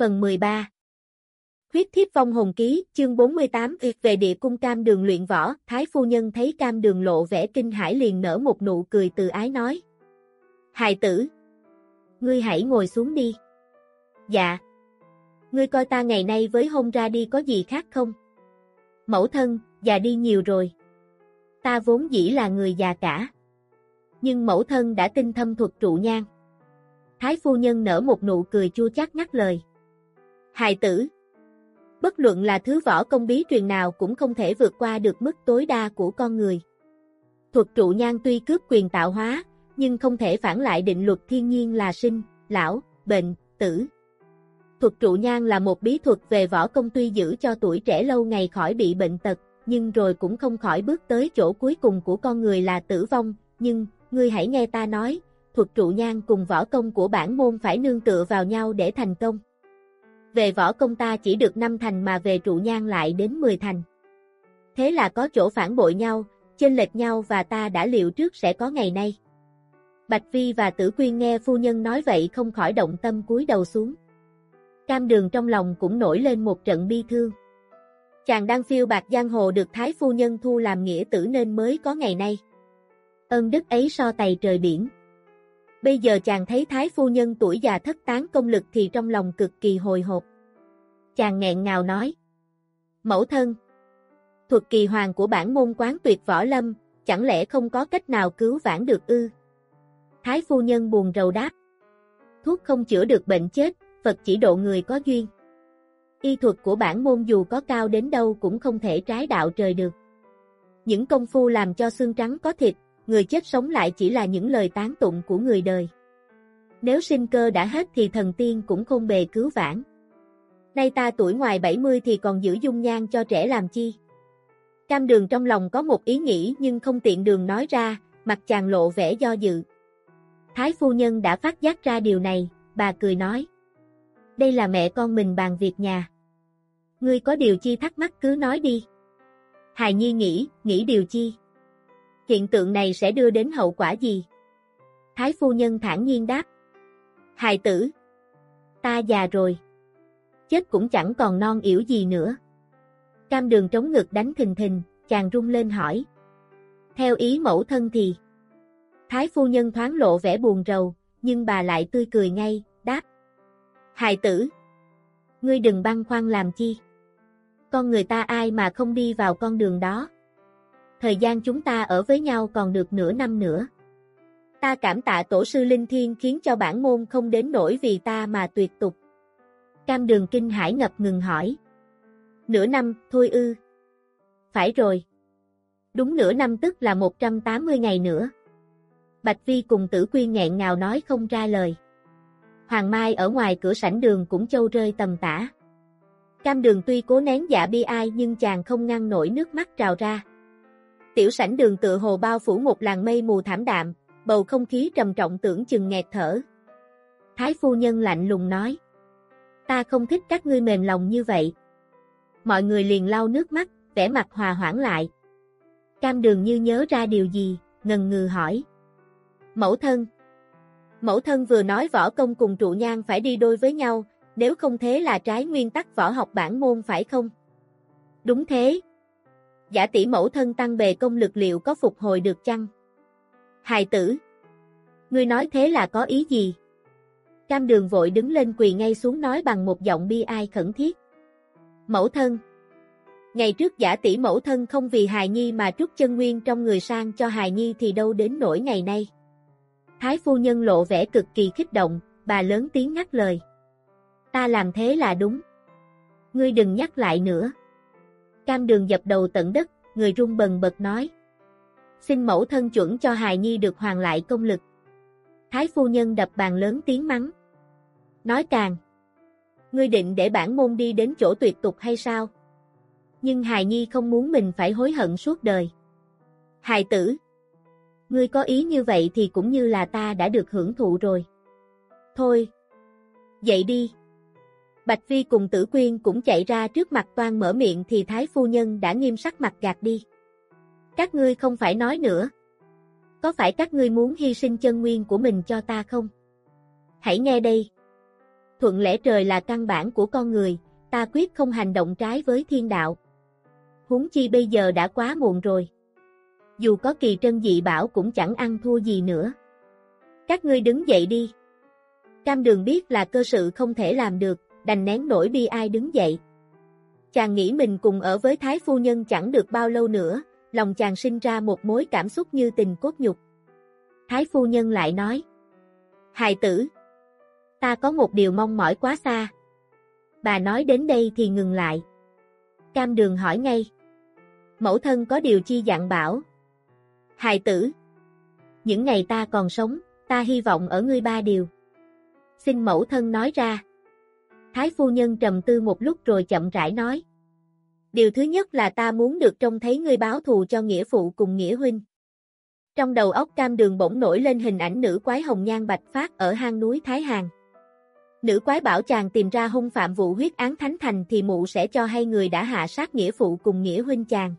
Phần 13 Huyết thiếp vong hồn ký, chương 48 Việc về địa cung cam đường luyện võ, Thái phu nhân thấy cam đường lộ vẻ kinh hải liền nở một nụ cười từ ái nói. Hài tử! Ngươi hãy ngồi xuống đi. Dạ. Ngươi coi ta ngày nay với hôn ra đi có gì khác không? Mẫu thân, già đi nhiều rồi. Ta vốn dĩ là người già cả. Nhưng mẫu thân đã tinh thâm thuật trụ nhang. Thái phu nhân nở một nụ cười chua chát ngắt lời. Hài tử Bất luận là thứ võ công bí truyền nào cũng không thể vượt qua được mức tối đa của con người. Thuật trụ nhang tuy cướp quyền tạo hóa, nhưng không thể phản lại định luật thiên nhiên là sinh, lão, bệnh, tử. Thuật trụ nhang là một bí thuật về võ công tuy giữ cho tuổi trẻ lâu ngày khỏi bị bệnh tật, nhưng rồi cũng không khỏi bước tới chỗ cuối cùng của con người là tử vong, nhưng, ngươi hãy nghe ta nói, thuật trụ nhang cùng võ công của bản môn phải nương tựa vào nhau để thành công về võ công ta chỉ được 5 thành mà về trụ nhang lại đến 10 thành. Thế là có chỗ phản bội nhau, chênh lệch nhau và ta đã liệu trước sẽ có ngày nay. Bạch Vi và Tử Quyên nghe phu nhân nói vậy không khỏi động tâm cúi đầu xuống. Cam đường trong lòng cũng nổi lên một trận bi thương. Chàng đang phiêu bạc giang hồ được Thái phu nhân thu làm nghĩa tử nên mới có ngày nay. Ơn đức ấy so tày trời biển. Bây giờ chàng thấy Thái phu nhân tuổi già thất tán công lực thì trong lòng cực kỳ hồi hộp. Chàng nghẹn ngào nói. Mẫu thân. Thuật kỳ hoàng của bản môn quán tuyệt võ lâm, chẳng lẽ không có cách nào cứu vãn được ư? Thái phu nhân buồn rầu đáp. Thuốc không chữa được bệnh chết, Phật chỉ độ người có duyên. Y thuật của bản môn dù có cao đến đâu cũng không thể trái đạo trời được. Những công phu làm cho xương trắng có thịt, người chết sống lại chỉ là những lời tán tụng của người đời. Nếu sinh cơ đã hết thì thần tiên cũng không bề cứu vãn. Nay ta tuổi ngoài 70 thì còn giữ dung nhan cho trẻ làm chi? Cam đường trong lòng có một ý nghĩ nhưng không tiện đường nói ra, mặt chàng lộ vẻ do dự. Thái phu nhân đã phát giác ra điều này, bà cười nói. Đây là mẹ con mình bàn việc nhà. Ngươi có điều chi thắc mắc cứ nói đi. Hài Nhi nghĩ, nghĩ điều chi? Hiện tượng này sẽ đưa đến hậu quả gì? Thái phu nhân thản nhiên đáp. Hài tử, ta già rồi. Chết cũng chẳng còn non yểu gì nữa. Cam đường trống ngực đánh thình thình, chàng rung lên hỏi. Theo ý mẫu thân thì. Thái phu nhân thoáng lộ vẻ buồn rầu, nhưng bà lại tươi cười ngay, đáp. Hài tử, ngươi đừng băn khoăn làm chi. Con người ta ai mà không đi vào con đường đó thời gian chúng ta ở với nhau còn được nửa năm nữa. Ta cảm tạ tổ sư Linh Thiên khiến cho bản môn không đến nổi vì ta mà tuyệt tục. Cam đường kinh hải ngập ngừng hỏi. Nửa năm, thôi ư. Phải rồi. Đúng nửa năm tức là 180 ngày nữa. Bạch Vi cùng tử quyên nghẹn ngào nói không ra lời. Hoàng Mai ở ngoài cửa sảnh đường cũng châu rơi tầm tả. Cam đường tuy cố nén dạ bi ai nhưng chàng không ngăn nổi nước mắt trào ra. Tiểu sảnh đường tựa hồ bao phủ một làn mây mù thảm đạm, bầu không khí trầm trọng tưởng chừng nghẹt thở. Thái phu nhân lạnh lùng nói. Ta không thích các ngươi mềm lòng như vậy. Mọi người liền lau nước mắt, vẻ mặt hòa hoãn lại. Cam đường như nhớ ra điều gì, ngần ngừ hỏi. Mẫu thân. Mẫu thân vừa nói võ công cùng trụ nhang phải đi đôi với nhau, nếu không thế là trái nguyên tắc võ học bản môn phải không? Đúng thế, giả tỷ mẫu thân tăng bề công lực liệu có phục hồi được chăng? Hài tử! Ngươi nói thế là có ý gì? Cam đường vội đứng lên quỳ ngay xuống nói bằng một giọng bi ai khẩn thiết. Mẫu thân! Ngày trước giả tỷ mẫu thân không vì hài nhi mà trút chân nguyên trong người sang cho hài nhi thì đâu đến nỗi ngày nay. Thái phu nhân lộ vẻ cực kỳ kích động, bà lớn tiếng ngắt lời. Ta làm thế là đúng. Ngươi đừng nhắc lại nữa. Cam đường dập đầu tận đất, người run bần bật nói. Xin mẫu thân chuẩn cho hài nhi được hoàn lại công lực. Thái phu nhân đập bàn lớn tiếng mắng. Nói càng. Ngươi định để bản môn đi đến chỗ tuyệt tục hay sao? Nhưng Hài Nhi không muốn mình phải hối hận suốt đời. Hài tử, ngươi có ý như vậy thì cũng như là ta đã được hưởng thụ rồi. Thôi, dậy đi. Bạch Vi cùng tử quyên cũng chạy ra trước mặt toan mở miệng thì Thái Phu Nhân đã nghiêm sắc mặt gạt đi. Các ngươi không phải nói nữa. Có phải các ngươi muốn hy sinh chân nguyên của mình cho ta không? Hãy nghe đây. Thuận lẽ trời là căn bản của con người, ta quyết không hành động trái với thiên đạo. Huống chi bây giờ đã quá muộn rồi. Dù có kỳ trân dị bảo cũng chẳng ăn thua gì nữa. Các ngươi đứng dậy đi. Cam đường biết là cơ sự không thể làm được, đành nén nổi bi ai đứng dậy. Chàng nghĩ mình cùng ở với Thái Phu Nhân chẳng được bao lâu nữa, lòng chàng sinh ra một mối cảm xúc như tình cốt nhục. Thái Phu Nhân lại nói, Hài tử, ta có một điều mong mỏi quá xa. Bà nói đến đây thì ngừng lại. Cam đường hỏi ngay. Mẫu thân có điều chi dặn bảo. Hài tử, những ngày ta còn sống, ta hy vọng ở ngươi ba điều. Xin mẫu thân nói ra. Thái phu nhân trầm tư một lúc rồi chậm rãi nói. Điều thứ nhất là ta muốn được trông thấy ngươi báo thù cho nghĩa phụ cùng nghĩa huynh. Trong đầu óc cam đường bỗng nổi lên hình ảnh nữ quái hồng nhan bạch phát ở hang núi Thái Hàn. Nữ quái bảo chàng tìm ra hung phạm vụ huyết án thánh thành thì mụ sẽ cho hay người đã hạ sát nghĩa phụ cùng nghĩa huynh chàng.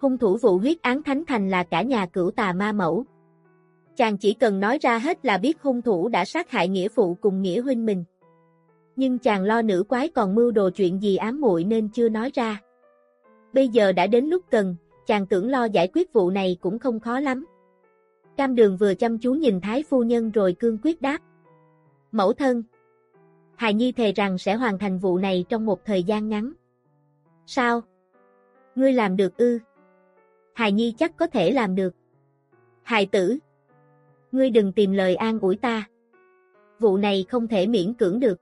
Hung thủ vụ huyết án thánh thành là cả nhà cửu tà ma mẫu. Chàng chỉ cần nói ra hết là biết hung thủ đã sát hại nghĩa phụ cùng nghĩa huynh mình. Nhưng chàng lo nữ quái còn mưu đồ chuyện gì ám muội nên chưa nói ra. Bây giờ đã đến lúc cần, chàng tưởng lo giải quyết vụ này cũng không khó lắm. Cam đường vừa chăm chú nhìn Thái Phu Nhân rồi cương quyết đáp. Mẫu thân. Hài Nhi thề rằng sẽ hoàn thành vụ này trong một thời gian ngắn. Sao? Ngươi làm được ư? Hài Nhi chắc có thể làm được. Hài tử. Ngươi đừng tìm lời an ủi ta. Vụ này không thể miễn cưỡng được.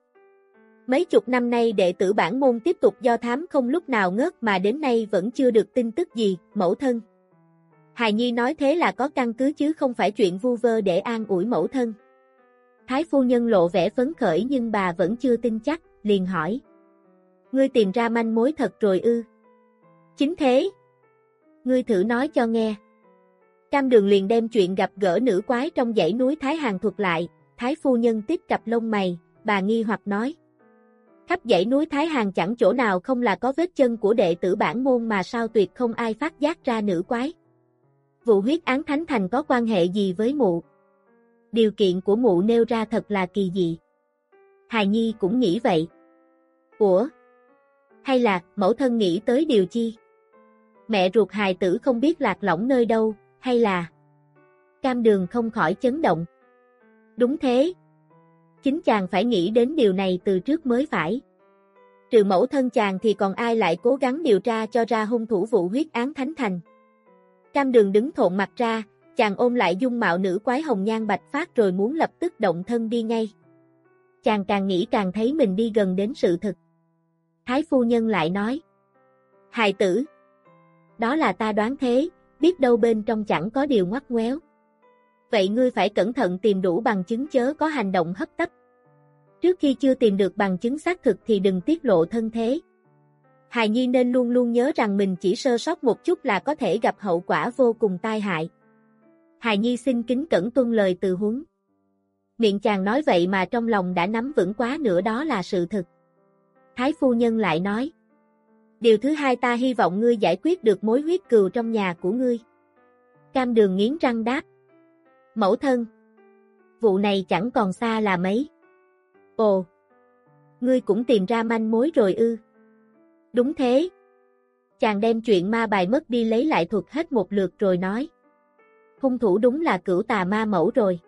Mấy chục năm nay đệ tử bản môn tiếp tục do thám không lúc nào ngớt mà đến nay vẫn chưa được tin tức gì, mẫu thân. Hài Nhi nói thế là có căn cứ chứ không phải chuyện vu vơ để an ủi mẫu thân. Thái phu nhân lộ vẻ phấn khởi nhưng bà vẫn chưa tin chắc, liền hỏi. Ngươi tìm ra manh mối thật rồi ư? Chính thế. Ngươi thử nói cho nghe. Cam đường liền đem chuyện gặp gỡ nữ quái trong dãy núi Thái Hàng thuật lại, Thái phu nhân tiếp cặp lông mày, bà nghi hoặc nói. Khắp dãy núi Thái Hàng chẳng chỗ nào không là có vết chân của đệ tử bản môn mà sao tuyệt không ai phát giác ra nữ quái. Vụ huyết án thánh thành có quan hệ gì với mụ? Điều kiện của mụ nêu ra thật là kỳ dị. Hài Nhi cũng nghĩ vậy. Ủa? Hay là, mẫu thân nghĩ tới điều chi? Mẹ ruột hài tử không biết lạc lõng nơi đâu, hay là... Cam đường không khỏi chấn động. Đúng thế. Chính chàng phải nghĩ đến điều này từ trước mới phải. Trừ mẫu thân chàng thì còn ai lại cố gắng điều tra cho ra hung thủ vụ huyết án thánh thành. Cam đường đứng thộn mặt ra, chàng ôm lại dung mạo nữ quái hồng nhan bạch phát rồi muốn lập tức động thân đi ngay. Chàng càng nghĩ càng thấy mình đi gần đến sự thực. Thái phu nhân lại nói. Hài tử. Đó là ta đoán thế, biết đâu bên trong chẳng có điều ngoắt ngoéo. Vậy ngươi phải cẩn thận tìm đủ bằng chứng chớ có hành động hấp tấp. Trước khi chưa tìm được bằng chứng xác thực thì đừng tiết lộ thân thế. Hài Nhi nên luôn luôn nhớ rằng mình chỉ sơ sót một chút là có thể gặp hậu quả vô cùng tai hại. Hài Nhi xin kính cẩn tuân lời từ huấn. Miệng chàng nói vậy mà trong lòng đã nắm vững quá nữa đó là sự thực. Thái phu nhân lại nói. Điều thứ hai ta hy vọng ngươi giải quyết được mối huyết cừu trong nhà của ngươi. Cam đường nghiến răng đáp. Mẫu thân. Vụ này chẳng còn xa là mấy. Ồ. Ngươi cũng tìm ra manh mối rồi ư. Đúng thế. Chàng đem chuyện ma bài mất đi lấy lại thuật hết một lượt rồi nói hung thủ đúng là cửu tà ma mẫu rồi.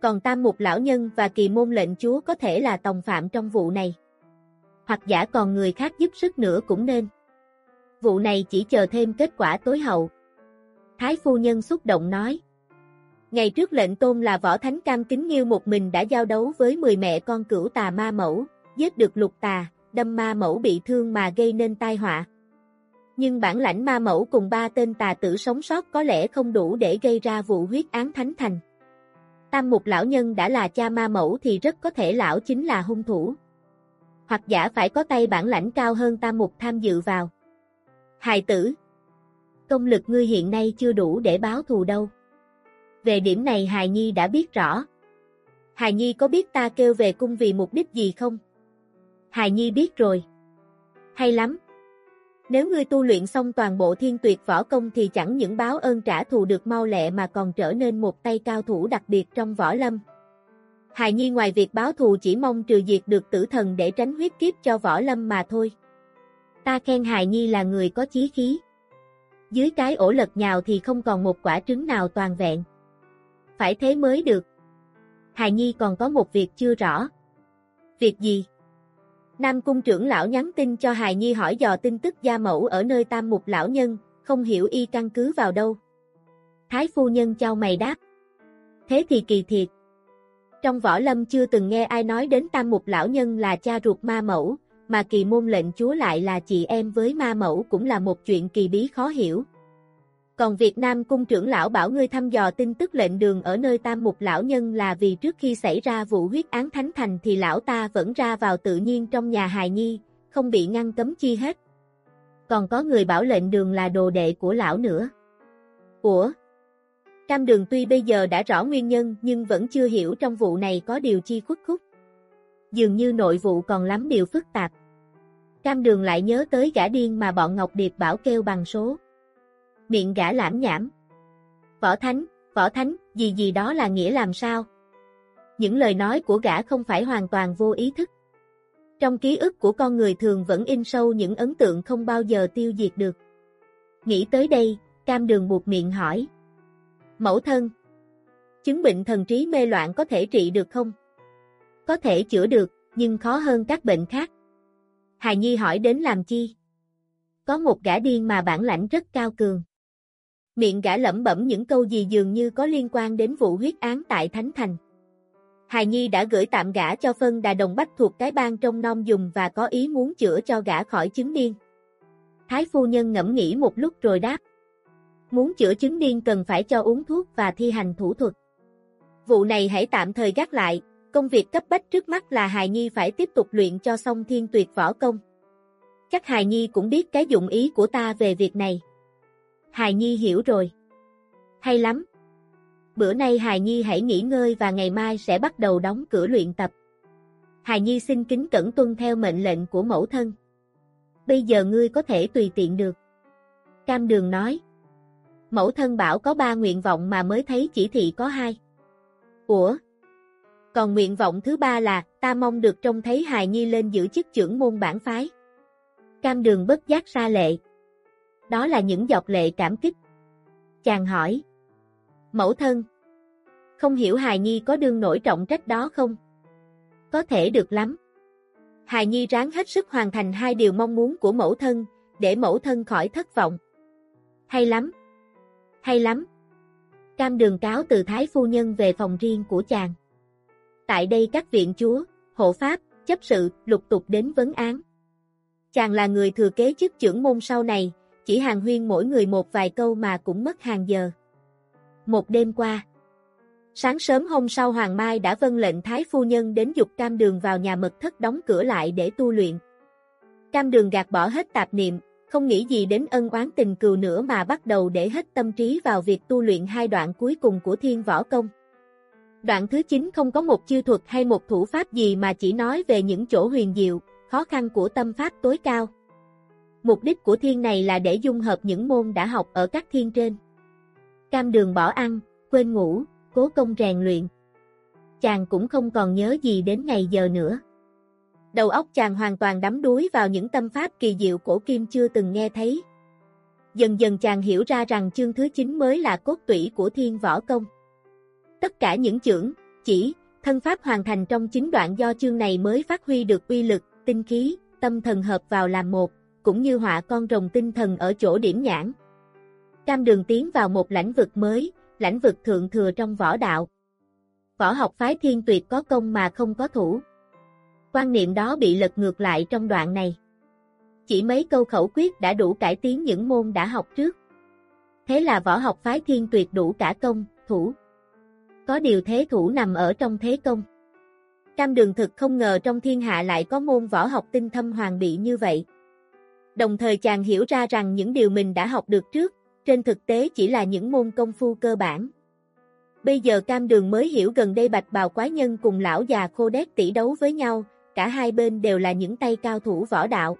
Còn tam mục lão nhân và kỳ môn lệnh chúa có thể là tòng phạm trong vụ này. Hoặc giả còn người khác giúp sức nữa cũng nên. Vụ này chỉ chờ thêm kết quả tối hậu. Thái phu nhân xúc động nói. Ngày trước lệnh tôn là võ thánh cam kính nghiêu một mình đã giao đấu với 10 mẹ con cửu tà ma mẫu, giết được lục tà, đâm ma mẫu bị thương mà gây nên tai họa nhưng bản lãnh ma mẫu cùng ba tên tà tử sống sót có lẽ không đủ để gây ra vụ huyết án thánh thành. Tam mục lão nhân đã là cha ma mẫu thì rất có thể lão chính là hung thủ. hoặc giả phải có tay bản lãnh cao hơn tam mục tham dự vào. Hài tử, công lực ngươi hiện nay chưa đủ để báo thù đâu. Về điểm này Hài Nhi đã biết rõ. Hài Nhi có biết ta kêu về cung vì mục đích gì không? Hài Nhi biết rồi. Hay lắm. Nếu ngươi tu luyện xong toàn bộ thiên tuyệt võ công thì chẳng những báo ơn trả thù được mau lẹ mà còn trở nên một tay cao thủ đặc biệt trong võ lâm. Hài Nhi ngoài việc báo thù chỉ mong trừ diệt được tử thần để tránh huyết kiếp cho võ lâm mà thôi. Ta khen Hài Nhi là người có chí khí. Dưới cái ổ lật nhào thì không còn một quả trứng nào toàn vẹn. Phải thế mới được. Hài Nhi còn có một việc chưa rõ. Việc gì? Nam Cung trưởng lão nhắn tin cho Hài Nhi hỏi dò tin tức gia mẫu ở nơi tam mục lão nhân, không hiểu y căn cứ vào đâu. Thái phu nhân trao mày đáp. Thế thì kỳ thiệt. Trong võ lâm chưa từng nghe ai nói đến tam mục lão nhân là cha ruột ma mẫu, mà kỳ môn lệnh chúa lại là chị em với ma mẫu cũng là một chuyện kỳ bí khó hiểu. Còn Việt Nam cung trưởng lão bảo ngươi thăm dò tin tức lệnh đường ở nơi tam mục lão nhân là vì trước khi xảy ra vụ huyết án thánh thành thì lão ta vẫn ra vào tự nhiên trong nhà hài nhi, không bị ngăn cấm chi hết. Còn có người bảo lệnh đường là đồ đệ của lão nữa. Ủa? Cam đường tuy bây giờ đã rõ nguyên nhân nhưng vẫn chưa hiểu trong vụ này có điều chi khuất khúc. Dường như nội vụ còn lắm điều phức tạp. Cam đường lại nhớ tới gã điên mà bọn Ngọc Điệp bảo kêu bằng số miệng gã lãm nhảm. Võ Thánh, Võ Thánh, gì gì đó là nghĩa làm sao? Những lời nói của gã không phải hoàn toàn vô ý thức. Trong ký ức của con người thường vẫn in sâu những ấn tượng không bao giờ tiêu diệt được. Nghĩ tới đây, cam đường buộc miệng hỏi. Mẫu thân, chứng bệnh thần trí mê loạn có thể trị được không? Có thể chữa được, nhưng khó hơn các bệnh khác. Hài Nhi hỏi đến làm chi? Có một gã điên mà bản lãnh rất cao cường miệng gã lẩm bẩm những câu gì dường như có liên quan đến vụ huyết án tại Thánh Thành. Hài Nhi đã gửi tạm gã cho phân đà đồng bách thuộc cái bang trong non dùng và có ý muốn chữa cho gã khỏi chứng điên. Thái phu nhân ngẫm nghĩ một lúc rồi đáp. Muốn chữa chứng điên cần phải cho uống thuốc và thi hành thủ thuật. Vụ này hãy tạm thời gác lại, công việc cấp bách trước mắt là Hài Nhi phải tiếp tục luyện cho xong thiên tuyệt võ công. Chắc Hài Nhi cũng biết cái dụng ý của ta về việc này. Hài Nhi hiểu rồi. Hay lắm. Bữa nay Hài Nhi hãy nghỉ ngơi và ngày mai sẽ bắt đầu đóng cửa luyện tập. Hài Nhi xin kính cẩn tuân theo mệnh lệnh của mẫu thân. Bây giờ ngươi có thể tùy tiện được. Cam Đường nói. Mẫu thân bảo có ba nguyện vọng mà mới thấy chỉ thị có hai. Ủa? Còn nguyện vọng thứ ba là, ta mong được trông thấy Hài Nhi lên giữ chức trưởng môn bản phái. Cam Đường bất giác ra lệ đó là những giọt lệ cảm kích. Chàng hỏi. Mẫu thân. Không hiểu Hài Nhi có đương nổi trọng trách đó không? Có thể được lắm. Hài Nhi ráng hết sức hoàn thành hai điều mong muốn của mẫu thân, để mẫu thân khỏi thất vọng. Hay lắm. Hay lắm. Cam đường cáo từ Thái Phu Nhân về phòng riêng của chàng. Tại đây các viện chúa, hộ pháp, chấp sự, lục tục đến vấn án. Chàng là người thừa kế chức trưởng môn sau này, chỉ hàng huyên mỗi người một vài câu mà cũng mất hàng giờ. Một đêm qua, sáng sớm hôm sau Hoàng Mai đã vân lệnh Thái Phu Nhân đến dục cam đường vào nhà mật thất đóng cửa lại để tu luyện. Cam đường gạt bỏ hết tạp niệm, không nghĩ gì đến ân oán tình cừu nữa mà bắt đầu để hết tâm trí vào việc tu luyện hai đoạn cuối cùng của thiên võ công. Đoạn thứ 9 không có một chiêu thuật hay một thủ pháp gì mà chỉ nói về những chỗ huyền diệu, khó khăn của tâm pháp tối cao. Mục đích của thiên này là để dung hợp những môn đã học ở các thiên trên. Cam đường bỏ ăn, quên ngủ, cố công rèn luyện. Chàng cũng không còn nhớ gì đến ngày giờ nữa. Đầu óc chàng hoàn toàn đắm đuối vào những tâm pháp kỳ diệu cổ kim chưa từng nghe thấy. Dần dần chàng hiểu ra rằng chương thứ 9 mới là cốt tủy của thiên võ công. Tất cả những chưởng, chỉ, thân pháp hoàn thành trong chính đoạn do chương này mới phát huy được uy lực, tinh khí, tâm thần hợp vào làm một cũng như họa con rồng tinh thần ở chỗ điểm nhãn. Cam đường tiến vào một lãnh vực mới, lãnh vực thượng thừa trong võ đạo. Võ học phái thiên tuyệt có công mà không có thủ. Quan niệm đó bị lật ngược lại trong đoạn này. Chỉ mấy câu khẩu quyết đã đủ cải tiến những môn đã học trước. Thế là võ học phái thiên tuyệt đủ cả công, thủ. Có điều thế thủ nằm ở trong thế công. Cam đường thực không ngờ trong thiên hạ lại có môn võ học tinh thâm hoàng bị như vậy. Đồng thời chàng hiểu ra rằng những điều mình đã học được trước, trên thực tế chỉ là những môn công phu cơ bản. Bây giờ cam đường mới hiểu gần đây bạch bào quái nhân cùng lão già khô đét tỷ đấu với nhau, cả hai bên đều là những tay cao thủ võ đạo.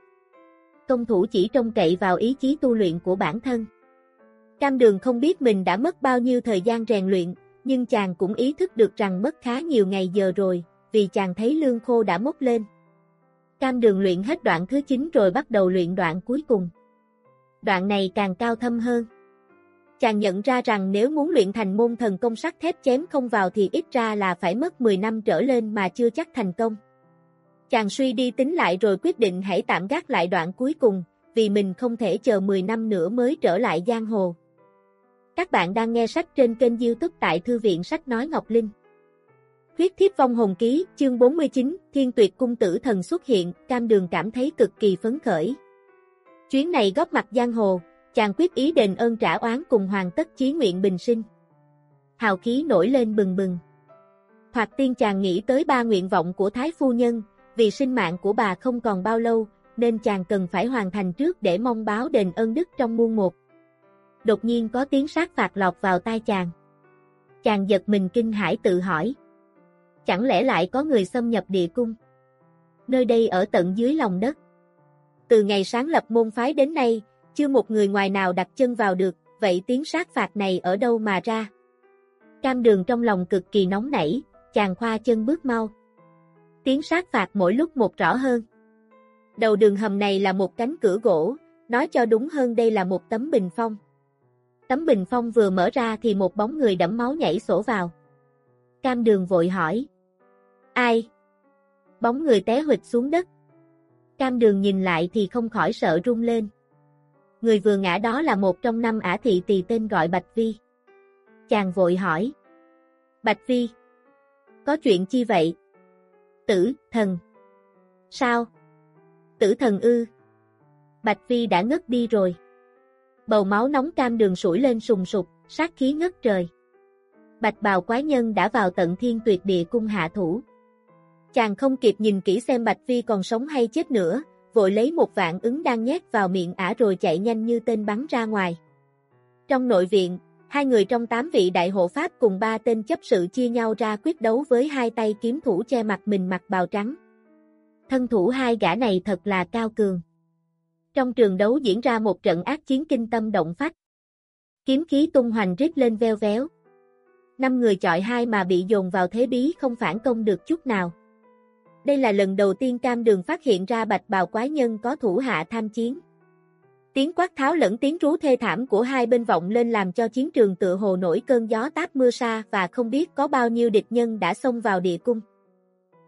Công thủ chỉ trông cậy vào ý chí tu luyện của bản thân. Cam đường không biết mình đã mất bao nhiêu thời gian rèn luyện, nhưng chàng cũng ý thức được rằng mất khá nhiều ngày giờ rồi, vì chàng thấy lương khô đã mốc lên. Cam đường luyện hết đoạn thứ 9 rồi bắt đầu luyện đoạn cuối cùng. Đoạn này càng cao thâm hơn. Chàng nhận ra rằng nếu muốn luyện thành môn thần công sắt thép chém không vào thì ít ra là phải mất 10 năm trở lên mà chưa chắc thành công. Chàng suy đi tính lại rồi quyết định hãy tạm gác lại đoạn cuối cùng, vì mình không thể chờ 10 năm nữa mới trở lại giang hồ. Các bạn đang nghe sách trên kênh youtube tại Thư viện Sách Nói Ngọc Linh. Huyết thiếp vong hồn ký, chương 49, Thiên tuyệt cung tử thần xuất hiện, cam đường cảm thấy cực kỳ phấn khởi. Chuyến này góp mặt giang hồ, chàng quyết ý đền ơn trả oán cùng hoàng tất chí nguyện bình sinh. Hào khí nổi lên bừng bừng. Thoạt tiên chàng nghĩ tới ba nguyện vọng của Thái Phu Nhân, vì sinh mạng của bà không còn bao lâu, nên chàng cần phải hoàn thành trước để mong báo đền ơn đức trong muôn một. Đột nhiên có tiếng sát phạt lọt vào tai chàng. Chàng giật mình kinh hãi tự hỏi. Chẳng lẽ lại có người xâm nhập địa cung? Nơi đây ở tận dưới lòng đất. Từ ngày sáng lập môn phái đến nay, chưa một người ngoài nào đặt chân vào được, vậy tiếng sát phạt này ở đâu mà ra? Cam đường trong lòng cực kỳ nóng nảy, chàng khoa chân bước mau. Tiếng sát phạt mỗi lúc một rõ hơn. Đầu đường hầm này là một cánh cửa gỗ, nói cho đúng hơn đây là một tấm bình phong. Tấm bình phong vừa mở ra thì một bóng người đẫm máu nhảy sổ vào. Cam đường vội hỏi. Ai? Bóng người té hụt xuống đất. Cam đường nhìn lại thì không khỏi sợ run lên. Người vừa ngã đó là một trong năm ả thị tỳ tên gọi Bạch Vi. Chàng vội hỏi. Bạch Vi. Có chuyện chi vậy? Tử, thần. Sao? Tử thần ư? Bạch Vi đã ngất đi rồi. Bầu máu nóng cam đường sủi lên sùng sục, sát khí ngất trời. Bạch bào quái nhân đã vào tận thiên tuyệt địa cung hạ thủ. Chàng không kịp nhìn kỹ xem Bạch Vi còn sống hay chết nữa, vội lấy một vạn ứng đang nhét vào miệng ả rồi chạy nhanh như tên bắn ra ngoài. Trong nội viện, hai người trong tám vị đại hộ pháp cùng ba tên chấp sự chia nhau ra quyết đấu với hai tay kiếm thủ che mặt mình mặc bào trắng. Thân thủ hai gã này thật là cao cường. Trong trường đấu diễn ra một trận ác chiến kinh tâm động phách. Kiếm khí tung hoành rít lên veo véo. Năm người chọi hai mà bị dồn vào thế bí không phản công được chút nào. Đây là lần đầu tiên cam đường phát hiện ra bạch bào quái nhân có thủ hạ tham chiến. Tiếng quát tháo lẫn tiếng rú thê thảm của hai bên vọng lên làm cho chiến trường tựa hồ nổi cơn gió táp mưa sa và không biết có bao nhiêu địch nhân đã xông vào địa cung.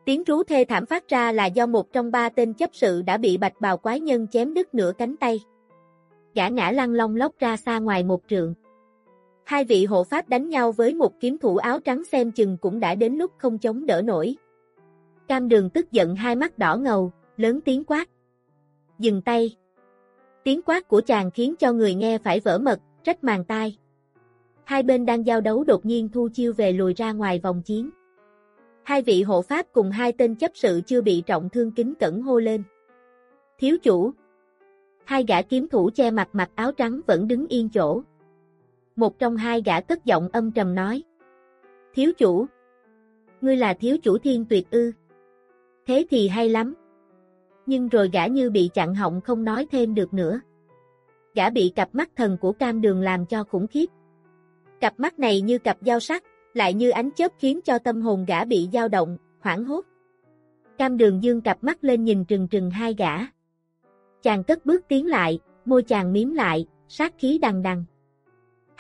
Tiếng rú thê thảm phát ra là do một trong ba tên chấp sự đã bị bạch bào quái nhân chém đứt nửa cánh tay. Gã ngã lăn long lóc ra xa ngoài một trượng. Hai vị hộ pháp đánh nhau với một kiếm thủ áo trắng xem chừng cũng đã đến lúc không chống đỡ nổi. Cam đường tức giận hai mắt đỏ ngầu, lớn tiếng quát. Dừng tay. Tiếng quát của chàng khiến cho người nghe phải vỡ mật, trách màng tai. Hai bên đang giao đấu đột nhiên thu chiêu về lùi ra ngoài vòng chiến. Hai vị hộ pháp cùng hai tên chấp sự chưa bị trọng thương kính cẩn hô lên. Thiếu chủ. Hai gã kiếm thủ che mặt mặc áo trắng vẫn đứng yên chỗ. Một trong hai gã cất giọng âm trầm nói. Thiếu chủ. Ngươi là thiếu chủ thiên tuyệt ư. Thế thì hay lắm. Nhưng rồi gã như bị chặn họng không nói thêm được nữa. Gã bị cặp mắt thần của cam đường làm cho khủng khiếp. Cặp mắt này như cặp dao sắc, lại như ánh chớp khiến cho tâm hồn gã bị dao động, hoảng hốt. Cam đường dương cặp mắt lên nhìn trừng trừng hai gã. Chàng cất bước tiến lại, môi chàng miếm lại, sát khí đằng đằng.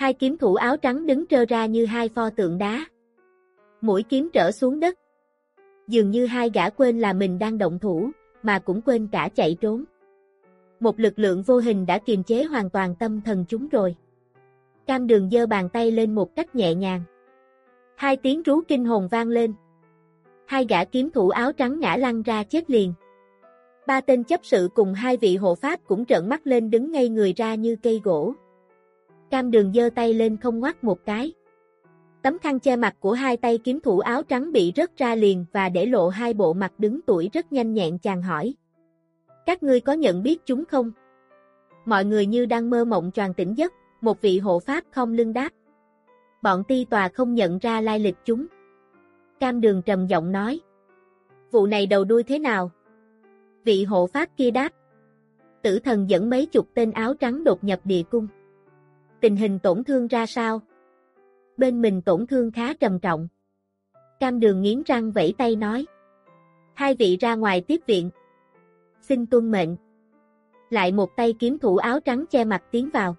Hai kiếm thủ áo trắng đứng trơ ra như hai pho tượng đá. Mũi kiếm trở xuống đất. Dường như hai gã quên là mình đang động thủ, mà cũng quên cả chạy trốn. Một lực lượng vô hình đã kiềm chế hoàn toàn tâm thần chúng rồi. Cam đường giơ bàn tay lên một cách nhẹ nhàng. Hai tiếng rú kinh hồn vang lên. Hai gã kiếm thủ áo trắng ngã lăn ra chết liền. Ba tên chấp sự cùng hai vị hộ pháp cũng trợn mắt lên đứng ngay người ra như cây gỗ. Cam đường giơ tay lên không ngoắt một cái. Tấm khăn che mặt của hai tay kiếm thủ áo trắng bị rớt ra liền và để lộ hai bộ mặt đứng tuổi rất nhanh nhẹn chàng hỏi. Các ngươi có nhận biết chúng không? Mọi người như đang mơ mộng tròn tỉnh giấc, một vị hộ pháp không lưng đáp. Bọn ti tòa không nhận ra lai lịch chúng. Cam đường trầm giọng nói. Vụ này đầu đuôi thế nào? Vị hộ pháp kia đáp. Tử thần dẫn mấy chục tên áo trắng đột nhập địa cung. Tình hình tổn thương ra sao? Bên mình tổn thương khá trầm trọng. Cam đường nghiến răng vẫy tay nói. Hai vị ra ngoài tiếp viện. Xin tuân mệnh. Lại một tay kiếm thủ áo trắng che mặt tiến vào.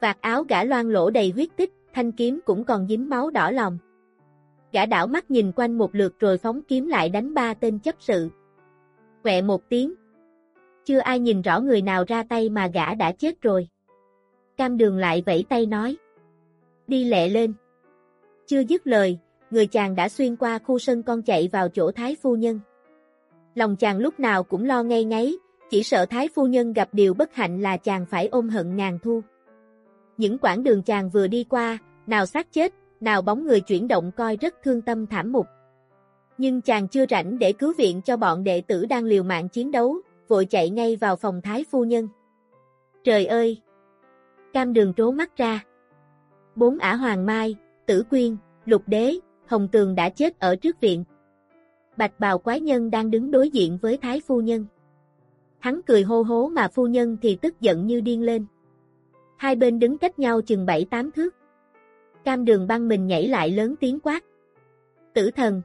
Vạt áo gã loan lỗ đầy huyết tích, thanh kiếm cũng còn dính máu đỏ lòng. Gã đảo mắt nhìn quanh một lượt rồi phóng kiếm lại đánh ba tên chấp sự. Quẹ một tiếng. Chưa ai nhìn rõ người nào ra tay mà gã đã chết rồi. Cam đường lại vẫy tay nói. Đi lẹ lên. Chưa dứt lời, người chàng đã xuyên qua khu sân con chạy vào chỗ thái phu nhân. Lòng chàng lúc nào cũng lo ngay ngáy, chỉ sợ thái phu nhân gặp điều bất hạnh là chàng phải ôm hận ngàn thu. Những quãng đường chàng vừa đi qua, nào xác chết, nào bóng người chuyển động coi rất thương tâm thảm mục. Nhưng chàng chưa rảnh để cứu viện cho bọn đệ tử đang liều mạng chiến đấu, vội chạy ngay vào phòng thái phu nhân. Trời ơi! Cam đường trố mắt ra. Bốn ả hoàng mai, tử quyên, lục đế, hồng tường đã chết ở trước viện. Bạch bào quái nhân đang đứng đối diện với thái phu nhân. Hắn cười hô hố mà phu nhân thì tức giận như điên lên. Hai bên đứng cách nhau chừng 7-8 thước. Cam đường băng mình nhảy lại lớn tiếng quát. Tử thần!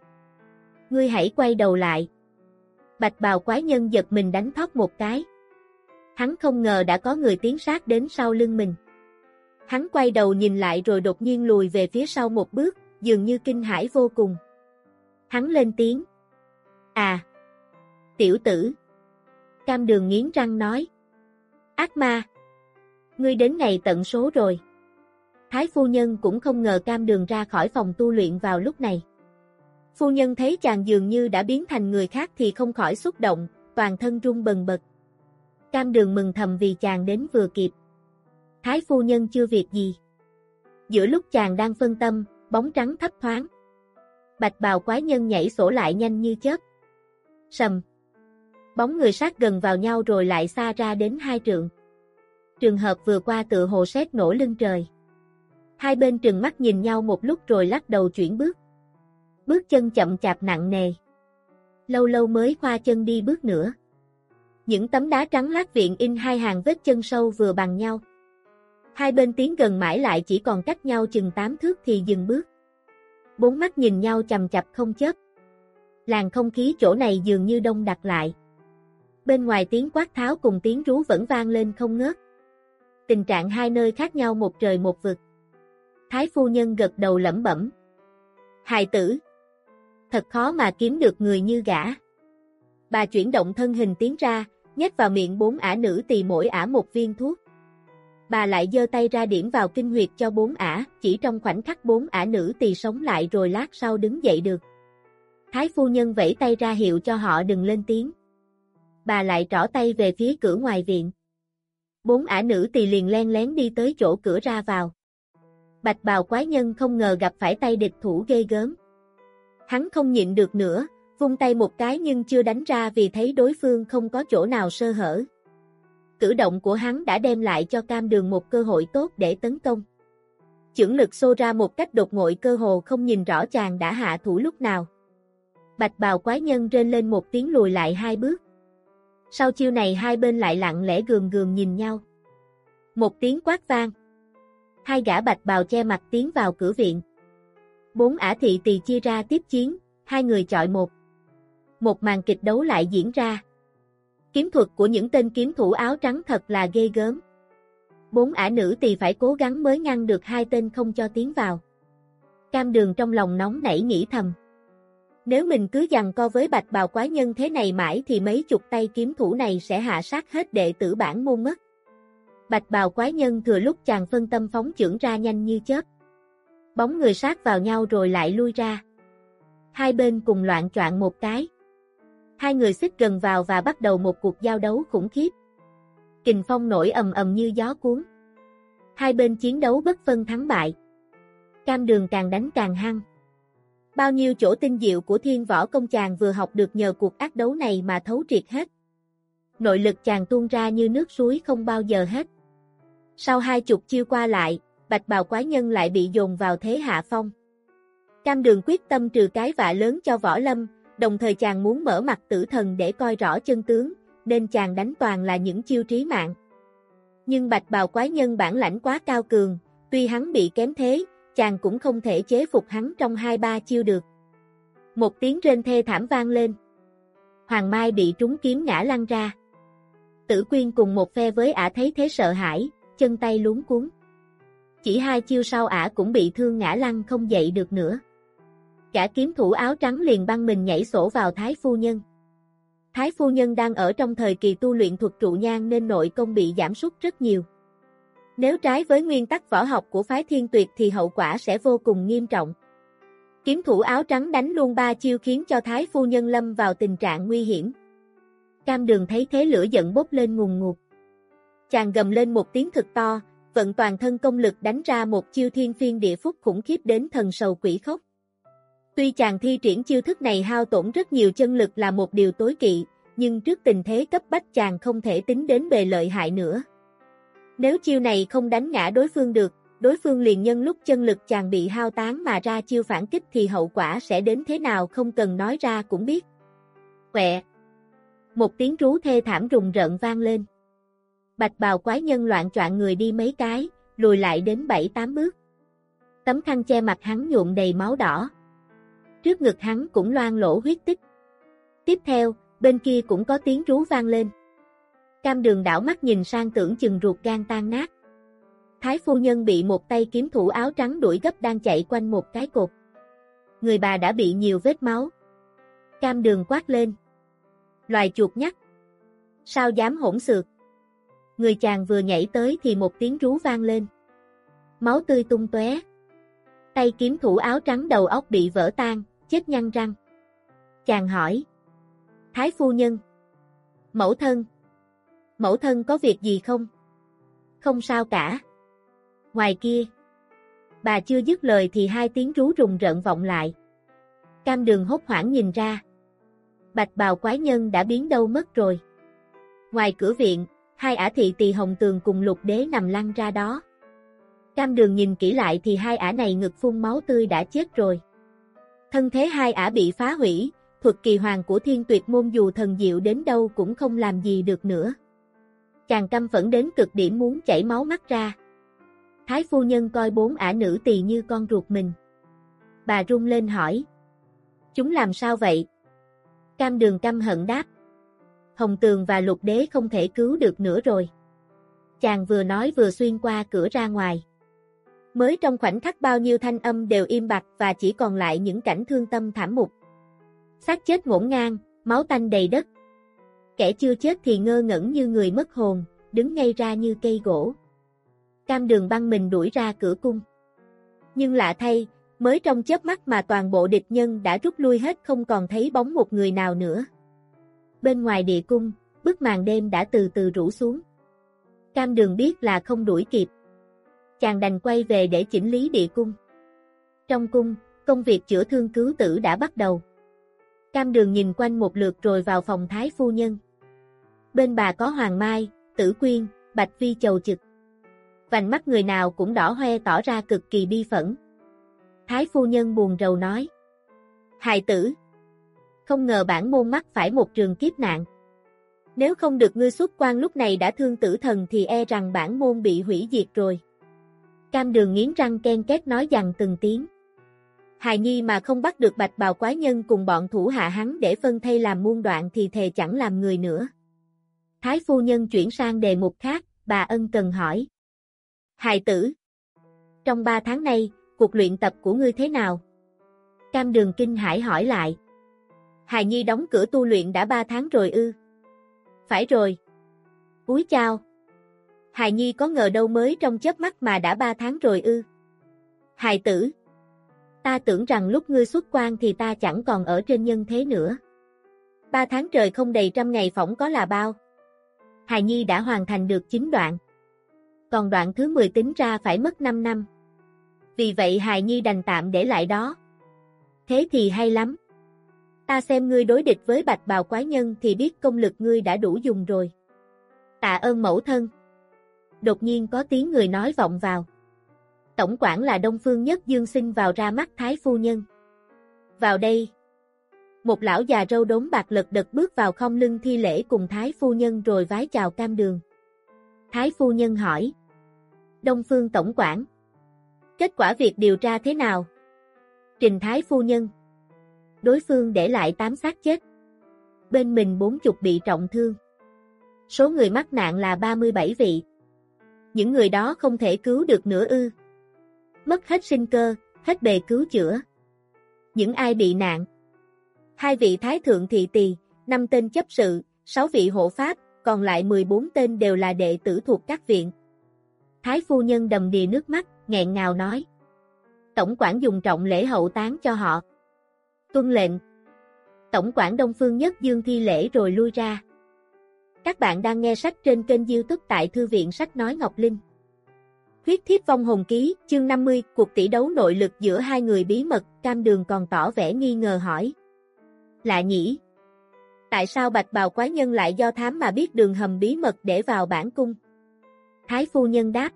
Ngươi hãy quay đầu lại. Bạch bào quái nhân giật mình đánh thót một cái. Hắn không ngờ đã có người tiến sát đến sau lưng mình. Hắn quay đầu nhìn lại rồi đột nhiên lùi về phía sau một bước, dường như kinh hãi vô cùng. Hắn lên tiếng. À! Tiểu tử! Cam đường nghiến răng nói. Ác ma! Ngươi đến ngày tận số rồi. Thái phu nhân cũng không ngờ cam đường ra khỏi phòng tu luyện vào lúc này. Phu nhân thấy chàng dường như đã biến thành người khác thì không khỏi xúc động, toàn thân run bần bật. Cam đường mừng thầm vì chàng đến vừa kịp. Thái phu nhân chưa việc gì. Giữa lúc chàng đang phân tâm, bóng trắng thấp thoáng. Bạch bào quái nhân nhảy sổ lại nhanh như chớp. Sầm. Bóng người sát gần vào nhau rồi lại xa ra đến hai trượng. Trường hợp vừa qua tự hồ xét nổ lưng trời. Hai bên trừng mắt nhìn nhau một lúc rồi lắc đầu chuyển bước. Bước chân chậm chạp nặng nề. Lâu lâu mới khoa chân đi bước nữa. Những tấm đá trắng lát viện in hai hàng vết chân sâu vừa bằng nhau. Hai bên tiến gần mãi lại chỉ còn cách nhau chừng tám thước thì dừng bước. Bốn mắt nhìn nhau chầm chập không chớp. Làng không khí chỗ này dường như đông đặc lại. Bên ngoài tiếng quát tháo cùng tiếng rú vẫn vang lên không ngớt. Tình trạng hai nơi khác nhau một trời một vực. Thái phu nhân gật đầu lẩm bẩm. Hài tử. Thật khó mà kiếm được người như gã. Bà chuyển động thân hình tiến ra, nhét vào miệng bốn ả nữ tỳ mỗi ả một viên thuốc. Bà lại giơ tay ra điểm vào kinh huyệt cho bốn ả, chỉ trong khoảnh khắc bốn ả nữ tỳ sống lại rồi lát sau đứng dậy được. Thái phu nhân vẫy tay ra hiệu cho họ đừng lên tiếng. Bà lại trỏ tay về phía cửa ngoài viện. Bốn ả nữ tỳ liền len lén đi tới chỗ cửa ra vào. Bạch bào quái nhân không ngờ gặp phải tay địch thủ ghê gớm. Hắn không nhịn được nữa, vung tay một cái nhưng chưa đánh ra vì thấy đối phương không có chỗ nào sơ hở. Cử động của hắn đã đem lại cho cam đường một cơ hội tốt để tấn công. Chưởng lực xô ra một cách đột ngội cơ hồ không nhìn rõ chàng đã hạ thủ lúc nào. Bạch bào quái nhân rên lên một tiếng lùi lại hai bước. Sau chiêu này hai bên lại lặng lẽ gường gường nhìn nhau. Một tiếng quát vang. Hai gã bạch bào che mặt tiến vào cửa viện. Bốn ả thị tỳ chia ra tiếp chiến, hai người chọi một. Một màn kịch đấu lại diễn ra. Kiếm thuật của những tên kiếm thủ áo trắng thật là ghê gớm. Bốn ả nữ tỳ phải cố gắng mới ngăn được hai tên không cho tiến vào. Cam đường trong lòng nóng nảy nghĩ thầm. Nếu mình cứ dằn co với bạch bào quái nhân thế này mãi thì mấy chục tay kiếm thủ này sẽ hạ sát hết đệ tử bản môn mất. Bạch bào quái nhân thừa lúc chàng phân tâm phóng trưởng ra nhanh như chớp. Bóng người sát vào nhau rồi lại lui ra. Hai bên cùng loạn choạng một cái. Hai người xích gần vào và bắt đầu một cuộc giao đấu khủng khiếp. Kình phong nổi ầm ầm như gió cuốn. Hai bên chiến đấu bất phân thắng bại. Cam đường càng đánh càng hăng. Bao nhiêu chỗ tinh diệu của thiên võ công chàng vừa học được nhờ cuộc ác đấu này mà thấu triệt hết. Nội lực chàng tuôn ra như nước suối không bao giờ hết. Sau hai chục chiêu qua lại, bạch bào quái nhân lại bị dồn vào thế hạ phong. Cam đường quyết tâm trừ cái vạ lớn cho võ lâm, đồng thời chàng muốn mở mặt tử thần để coi rõ chân tướng, nên chàng đánh toàn là những chiêu trí mạng. Nhưng bạch bào quái nhân bản lãnh quá cao cường, tuy hắn bị kém thế, chàng cũng không thể chế phục hắn trong hai ba chiêu được. Một tiếng rên thê thảm vang lên. Hoàng Mai bị trúng kiếm ngã lăn ra. Tử Quyên cùng một phe với ả thấy thế sợ hãi, chân tay luống cuốn. Chỉ hai chiêu sau ả cũng bị thương ngã lăn không dậy được nữa. Cả kiếm thủ áo trắng liền băng mình nhảy sổ vào Thái Phu Nhân. Thái Phu Nhân đang ở trong thời kỳ tu luyện thuật trụ nhang nên nội công bị giảm sút rất nhiều. Nếu trái với nguyên tắc võ học của phái thiên tuyệt thì hậu quả sẽ vô cùng nghiêm trọng. Kiếm thủ áo trắng đánh luôn ba chiêu khiến cho Thái Phu Nhân lâm vào tình trạng nguy hiểm. Cam đường thấy thế lửa giận bốc lên ngùng ngụt. Chàng gầm lên một tiếng thật to, vận toàn thân công lực đánh ra một chiêu thiên phiên địa phúc khủng khiếp đến thần sầu quỷ khốc. Tuy chàng thi triển chiêu thức này hao tổn rất nhiều chân lực là một điều tối kỵ, nhưng trước tình thế cấp bách chàng không thể tính đến bề lợi hại nữa. Nếu chiêu này không đánh ngã đối phương được, đối phương liền nhân lúc chân lực chàng bị hao tán mà ra chiêu phản kích thì hậu quả sẽ đến thế nào không cần nói ra cũng biết. Quẹ! Một tiếng rú thê thảm rùng rợn vang lên. Bạch bào quái nhân loạn choạng người đi mấy cái, lùi lại đến bảy tám bước. Tấm khăn che mặt hắn nhuộm đầy máu đỏ. Trước ngực hắn cũng loang lỗ huyết tích. Tiếp theo, bên kia cũng có tiếng rú vang lên. Cam đường đảo mắt nhìn sang tưởng chừng ruột gan tan nát. Thái phu nhân bị một tay kiếm thủ áo trắng đuổi gấp đang chạy quanh một cái cột. Người bà đã bị nhiều vết máu. Cam đường quát lên. Loài chuột nhắt. Sao dám hỗn xược? Người chàng vừa nhảy tới thì một tiếng rú vang lên. Máu tươi tung tóe. Tay kiếm thủ áo trắng đầu óc bị vỡ tan, chết nhăn răng. Chàng hỏi. Thái phu nhân. Mẫu thân. Mẫu thân có việc gì không? Không sao cả. Ngoài kia. Bà chưa dứt lời thì hai tiếng rú rùng rợn vọng lại. Cam đường hốt hoảng nhìn ra. Bạch bào quái nhân đã biến đâu mất rồi. Ngoài cửa viện, hai ả thị tỳ hồng tường cùng lục đế nằm lăn ra đó. Cam đường nhìn kỹ lại thì hai ả này ngực phun máu tươi đã chết rồi. Thân thế hai ả bị phá hủy, thuật kỳ hoàng của thiên tuyệt môn dù thần diệu đến đâu cũng không làm gì được nữa. Chàng căm phẫn đến cực điểm muốn chảy máu mắt ra. Thái phu nhân coi bốn ả nữ tỳ như con ruột mình. Bà rung lên hỏi. Chúng làm sao vậy? Cam đường căm hận đáp. Hồng Tường và Lục Đế không thể cứu được nữa rồi. Chàng vừa nói vừa xuyên qua cửa ra ngoài. Mới trong khoảnh khắc bao nhiêu thanh âm đều im bặt và chỉ còn lại những cảnh thương tâm thảm mục. xác chết ngổn ngang, máu tanh đầy đất. Kẻ chưa chết thì ngơ ngẩn như người mất hồn, đứng ngay ra như cây gỗ. Cam đường băng mình đuổi ra cửa cung. Nhưng lạ thay, mới trong chớp mắt mà toàn bộ địch nhân đã rút lui hết không còn thấy bóng một người nào nữa. Bên ngoài địa cung, bức màn đêm đã từ từ rủ xuống. Cam đường biết là không đuổi kịp. Chàng đành quay về để chỉnh lý địa cung. Trong cung, công việc chữa thương cứu tử đã bắt đầu. Cam đường nhìn quanh một lượt rồi vào phòng thái phu nhân. Bên bà có Hoàng Mai, Tử Quyên, Bạch Vi chầu trực. Vành mắt người nào cũng đỏ hoe tỏ ra cực kỳ bi phẫn. Thái phu nhân buồn rầu nói. Hài tử, không ngờ bản môn mắc phải một trường kiếp nạn. Nếu không được ngươi xuất quan lúc này đã thương tử thần thì e rằng bản môn bị hủy diệt rồi. Cam đường nghiến răng ken két nói rằng từng tiếng. Hài nhi mà không bắt được bạch bào quái nhân cùng bọn thủ hạ hắn để phân thay làm muôn đoạn thì thề chẳng làm người nữa. Thái phu nhân chuyển sang đề mục khác, bà ân cần hỏi. Hài tử! Trong ba tháng nay, cuộc luyện tập của ngươi thế nào? Cam đường kinh hải hỏi lại. Hài Nhi đóng cửa tu luyện đã 3 tháng rồi ư. Phải rồi. Úi chào. Hài Nhi có ngờ đâu mới trong chớp mắt mà đã 3 tháng rồi ư. Hài tử. Ta tưởng rằng lúc ngươi xuất quan thì ta chẳng còn ở trên nhân thế nữa. Ba tháng trời không đầy trăm ngày phỏng có là bao. Hài Nhi đã hoàn thành được 9 đoạn. Còn đoạn thứ 10 tính ra phải mất 5 năm. Vì vậy hài nhi đành tạm để lại đó. Thế thì hay lắm. Ta xem ngươi đối địch với bạch bào quái nhân thì biết công lực ngươi đã đủ dùng rồi. Tạ ơn mẫu thân. Đột nhiên có tiếng người nói vọng vào. Tổng quản là Đông Phương Nhất Dương xin vào ra mắt Thái Phu Nhân. Vào đây. Một lão già râu đốm bạc lật đật bước vào không lưng thi lễ cùng Thái Phu Nhân rồi vái chào cam đường. Thái Phu Nhân hỏi. Đông Phương Tổng quản. Kết quả việc điều tra thế nào? Trình Thái Phu Nhân. Đối phương để lại tám xác chết. Bên mình bốn chục bị trọng thương. Số người mắc nạn là 37 vị. Những người đó không thể cứu được nữa ư. Mất hết sinh cơ, hết bề cứu chữa. Những ai bị nạn? Hai vị Thái Thượng Thị Tỳ, năm tên chấp sự, sáu vị hộ pháp, còn lại 14 tên đều là đệ tử thuộc các viện. Thái phu nhân đầm đìa nước mắt, nghẹn ngào nói. Tổng quản dùng trọng lễ hậu tán cho họ. Tuân lệnh. Tổng quản Đông Phương Nhất Dương thi lễ rồi lui ra. Các bạn đang nghe sách trên kênh youtube tại Thư viện Sách Nói Ngọc Linh. Huyết thiếp vong hồn ký, chương 50, cuộc tỷ đấu nội lực giữa hai người bí mật, cam đường còn tỏ vẻ nghi ngờ hỏi. Lạ nhỉ? Tại sao bạch bào quái nhân lại do thám mà biết đường hầm bí mật để vào bản cung? Thái phu nhân đáp.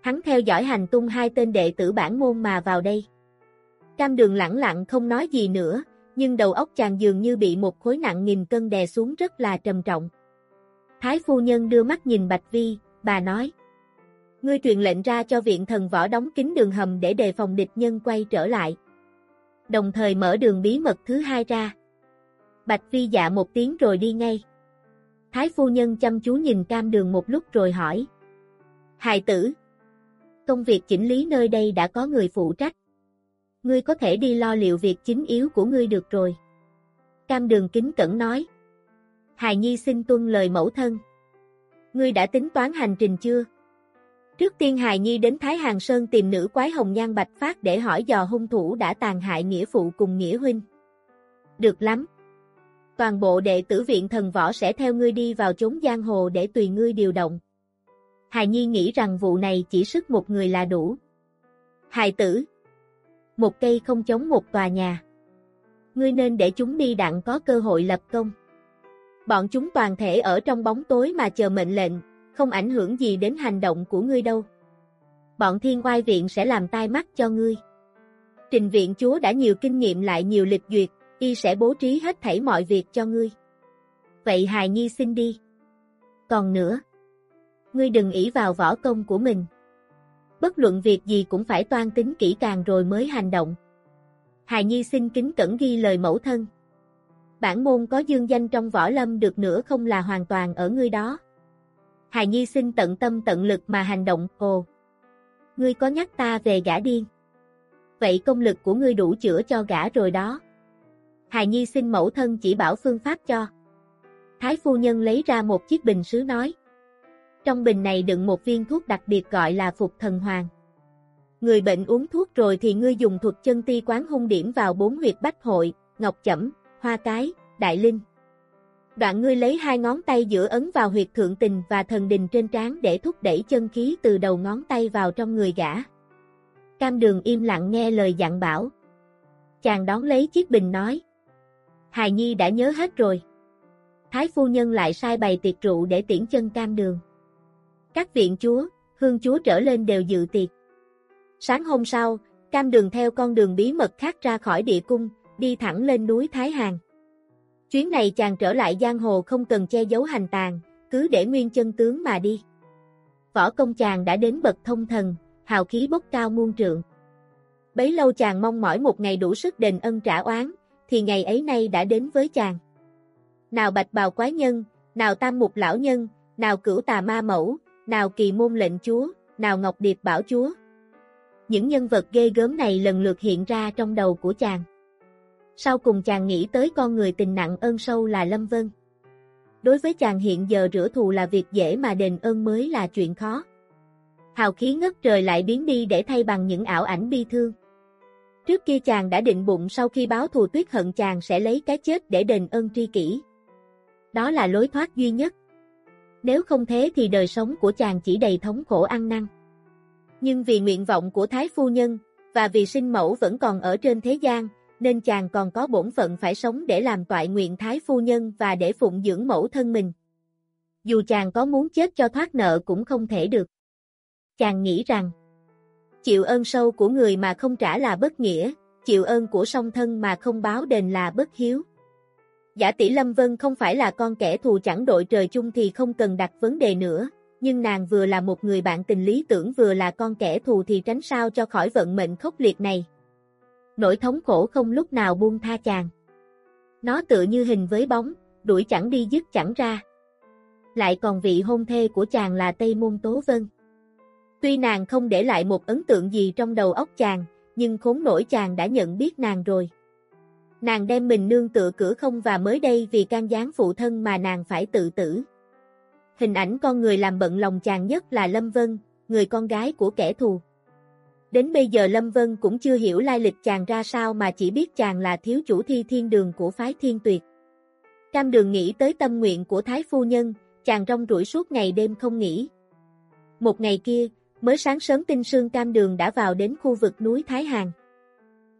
Hắn theo dõi hành tung hai tên đệ tử bản môn mà vào đây. Cam đường lặng lặng không nói gì nữa, nhưng đầu óc chàng dường như bị một khối nặng nghìn cân đè xuống rất là trầm trọng. Thái phu nhân đưa mắt nhìn Bạch Vi, bà nói. Ngươi truyền lệnh ra cho viện thần võ đóng kín đường hầm để đề phòng địch nhân quay trở lại. Đồng thời mở đường bí mật thứ hai ra. Bạch Vi dạ một tiếng rồi đi ngay. Thái phu nhân chăm chú nhìn cam đường một lúc rồi hỏi. Hài tử. Công việc chỉnh lý nơi đây đã có người phụ trách. Ngươi có thể đi lo liệu việc chính yếu của ngươi được rồi. Cam đường kính cẩn nói. Hài Nhi xin tuân lời mẫu thân. Ngươi đã tính toán hành trình chưa? Trước tiên Hài Nhi đến Thái Hàng Sơn tìm nữ quái hồng nhan bạch phát để hỏi dò hung thủ đã tàn hại nghĩa phụ cùng nghĩa huynh. Được lắm. Toàn bộ đệ tử viện thần võ sẽ theo ngươi đi vào chốn giang hồ để tùy ngươi điều động. Hài Nhi nghĩ rằng vụ này chỉ sức một người là đủ. Hài tử. Một cây không chống một tòa nhà. Ngươi nên để chúng đi đặng có cơ hội lập công. Bọn chúng toàn thể ở trong bóng tối mà chờ mệnh lệnh, không ảnh hưởng gì đến hành động của ngươi đâu. Bọn thiên oai viện sẽ làm tai mắt cho ngươi. Trình viện chúa đã nhiều kinh nghiệm lại nhiều lịch duyệt, y sẽ bố trí hết thảy mọi việc cho ngươi. Vậy hài nhi xin đi. Còn nữa, ngươi đừng ỷ vào võ công của mình. Bất luận việc gì cũng phải toan tính kỹ càng rồi mới hành động. Hài nhi xin kính cẩn ghi lời mẫu thân bản môn có dương danh trong võ lâm được nữa không là hoàn toàn ở ngươi đó. Hài Nhi xin tận tâm tận lực mà hành động, ồ. Ngươi có nhắc ta về gã điên. Vậy công lực của ngươi đủ chữa cho gã rồi đó. Hài Nhi xin mẫu thân chỉ bảo phương pháp cho. Thái phu nhân lấy ra một chiếc bình sứ nói. Trong bình này đựng một viên thuốc đặc biệt gọi là phục thần hoàng. Người bệnh uống thuốc rồi thì ngươi dùng thuật chân ti quán hung điểm vào bốn huyệt bách hội, ngọc chẩm, hoa cái, đại linh. Đoạn ngươi lấy hai ngón tay giữa ấn vào huyệt thượng tình và thần đình trên trán để thúc đẩy chân khí từ đầu ngón tay vào trong người gã. Cam đường im lặng nghe lời dặn bảo. Chàng đón lấy chiếc bình nói. Hài Nhi đã nhớ hết rồi. Thái phu nhân lại sai bày tiệc rượu để tiễn chân cam đường. Các viện chúa, hương chúa trở lên đều dự tiệc. Sáng hôm sau, cam đường theo con đường bí mật khác ra khỏi địa cung, đi thẳng lên núi Thái Hàng. Chuyến này chàng trở lại giang hồ không cần che giấu hành tàn, cứ để nguyên chân tướng mà đi. Võ công chàng đã đến bậc thông thần, hào khí bốc cao muôn trượng. Bấy lâu chàng mong mỏi một ngày đủ sức đền ân trả oán, thì ngày ấy nay đã đến với chàng. Nào bạch bào quái nhân, nào tam mục lão nhân, nào cửu tà ma mẫu, nào kỳ môn lệnh chúa, nào ngọc điệp bảo chúa. Những nhân vật ghê gớm này lần lượt hiện ra trong đầu của chàng. Sau cùng chàng nghĩ tới con người tình nặng ơn sâu là Lâm Vân. Đối với chàng hiện giờ rửa thù là việc dễ mà đền ơn mới là chuyện khó. Hào khí ngất trời lại biến đi để thay bằng những ảo ảnh bi thương. Trước kia chàng đã định bụng sau khi báo thù tuyết hận chàng sẽ lấy cái chết để đền ơn tri kỷ. Đó là lối thoát duy nhất. Nếu không thế thì đời sống của chàng chỉ đầy thống khổ ăn năn. Nhưng vì nguyện vọng của Thái Phu Nhân, và vì sinh mẫu vẫn còn ở trên thế gian, nên chàng còn có bổn phận phải sống để làm toại nguyện Thái Phu Nhân và để phụng dưỡng mẫu thân mình. Dù chàng có muốn chết cho thoát nợ cũng không thể được. Chàng nghĩ rằng, chịu ơn sâu của người mà không trả là bất nghĩa, chịu ơn của song thân mà không báo đền là bất hiếu. Giả tỷ Lâm Vân không phải là con kẻ thù chẳng đội trời chung thì không cần đặt vấn đề nữa, nhưng nàng vừa là một người bạn tình lý tưởng vừa là con kẻ thù thì tránh sao cho khỏi vận mệnh khốc liệt này. Nỗi thống khổ không lúc nào buông tha chàng. Nó tựa như hình với bóng, đuổi chẳng đi dứt chẳng ra. Lại còn vị hôn thê của chàng là Tây Môn Tố Vân. Tuy nàng không để lại một ấn tượng gì trong đầu óc chàng, nhưng khốn nổi chàng đã nhận biết nàng rồi. Nàng đem mình nương tựa cửa không và mới đây vì can gián phụ thân mà nàng phải tự tử. Hình ảnh con người làm bận lòng chàng nhất là Lâm Vân, người con gái của kẻ thù. Đến bây giờ Lâm Vân cũng chưa hiểu lai lịch chàng ra sao mà chỉ biết chàng là thiếu chủ thi thiên đường của phái thiên tuyệt. Cam đường nghĩ tới tâm nguyện của Thái Phu Nhân, chàng rong rủi suốt ngày đêm không nghỉ. Một ngày kia, mới sáng sớm tinh sương cam đường đã vào đến khu vực núi Thái Hàng.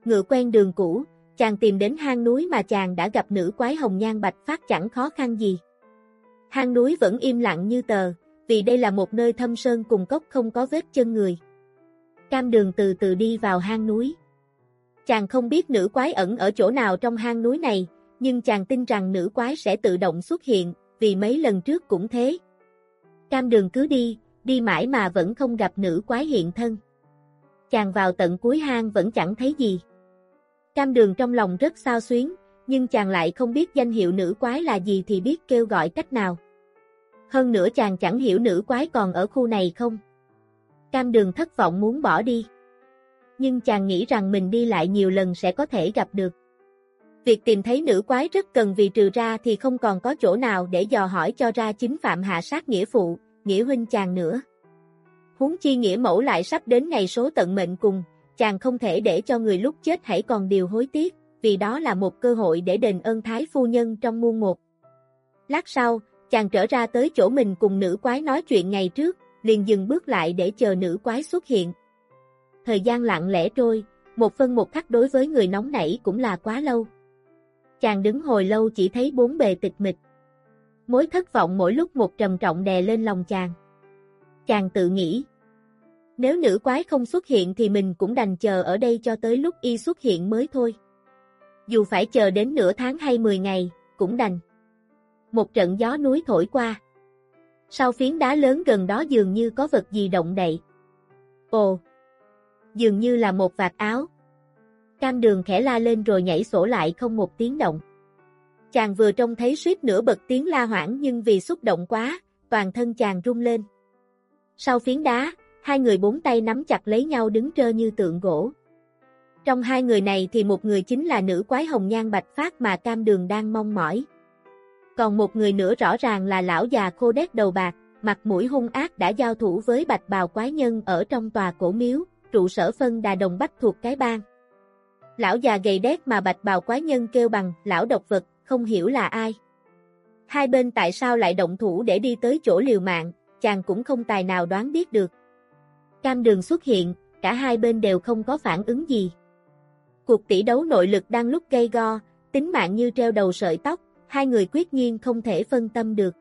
Ngựa quen đường cũ, chàng tìm đến hang núi mà chàng đã gặp nữ quái hồng nhan bạch phát chẳng khó khăn gì. Hang núi vẫn im lặng như tờ, vì đây là một nơi thâm sơn cùng cốc không có vết chân người. Cam đường từ từ đi vào hang núi. Chàng không biết nữ quái ẩn ở chỗ nào trong hang núi này, nhưng chàng tin rằng nữ quái sẽ tự động xuất hiện, vì mấy lần trước cũng thế. Cam đường cứ đi, đi mãi mà vẫn không gặp nữ quái hiện thân. Chàng vào tận cuối hang vẫn chẳng thấy gì. Cam đường trong lòng rất sao xuyến, nhưng chàng lại không biết danh hiệu nữ quái là gì thì biết kêu gọi cách nào. Hơn nữa chàng chẳng hiểu nữ quái còn ở khu này không. Cam đường thất vọng muốn bỏ đi. Nhưng chàng nghĩ rằng mình đi lại nhiều lần sẽ có thể gặp được. Việc tìm thấy nữ quái rất cần vì trừ ra thì không còn có chỗ nào để dò hỏi cho ra chính phạm hạ sát nghĩa phụ, nghĩa huynh chàng nữa. Huống chi nghĩa mẫu lại sắp đến ngày số tận mệnh cùng, chàng không thể để cho người lúc chết hãy còn điều hối tiếc, vì đó là một cơ hội để đền ơn thái phu nhân trong muôn một. Lát sau, chàng trở ra tới chỗ mình cùng nữ quái nói chuyện ngày trước, liền dừng bước lại để chờ nữ quái xuất hiện. Thời gian lặng lẽ trôi, một phân một khắc đối với người nóng nảy cũng là quá lâu. Chàng đứng hồi lâu chỉ thấy bốn bề tịch mịch. Mối thất vọng mỗi lúc một trầm trọng đè lên lòng chàng. Chàng tự nghĩ. Nếu nữ quái không xuất hiện thì mình cũng đành chờ ở đây cho tới lúc y xuất hiện mới thôi. Dù phải chờ đến nửa tháng hay 10 ngày, cũng đành. Một trận gió núi thổi qua. Sau phiến đá lớn gần đó dường như có vật gì động đậy. Ồ! Dường như là một vạt áo. Cam đường khẽ la lên rồi nhảy sổ lại không một tiếng động. Chàng vừa trông thấy suýt nửa bật tiếng la hoảng nhưng vì xúc động quá, toàn thân chàng rung lên. Sau phiến đá, hai người bốn tay nắm chặt lấy nhau đứng trơ như tượng gỗ. Trong hai người này thì một người chính là nữ quái hồng nhan bạch phát mà cam đường đang mong mỏi. Còn một người nữa rõ ràng là lão già khô đét đầu bạc, mặt mũi hung ác đã giao thủ với bạch bào quái nhân ở trong tòa cổ miếu, trụ sở phân đà đồng bách thuộc cái bang. Lão già gầy đét mà bạch bào quái nhân kêu bằng lão độc vật, không hiểu là ai. Hai bên tại sao lại động thủ để đi tới chỗ liều mạng, chàng cũng không tài nào đoán biết được. Cam đường xuất hiện, cả hai bên đều không có phản ứng gì. Cuộc tỷ đấu nội lực đang lúc gây go, tính mạng như treo đầu sợi tóc, hai người quyết nhiên không thể phân tâm được.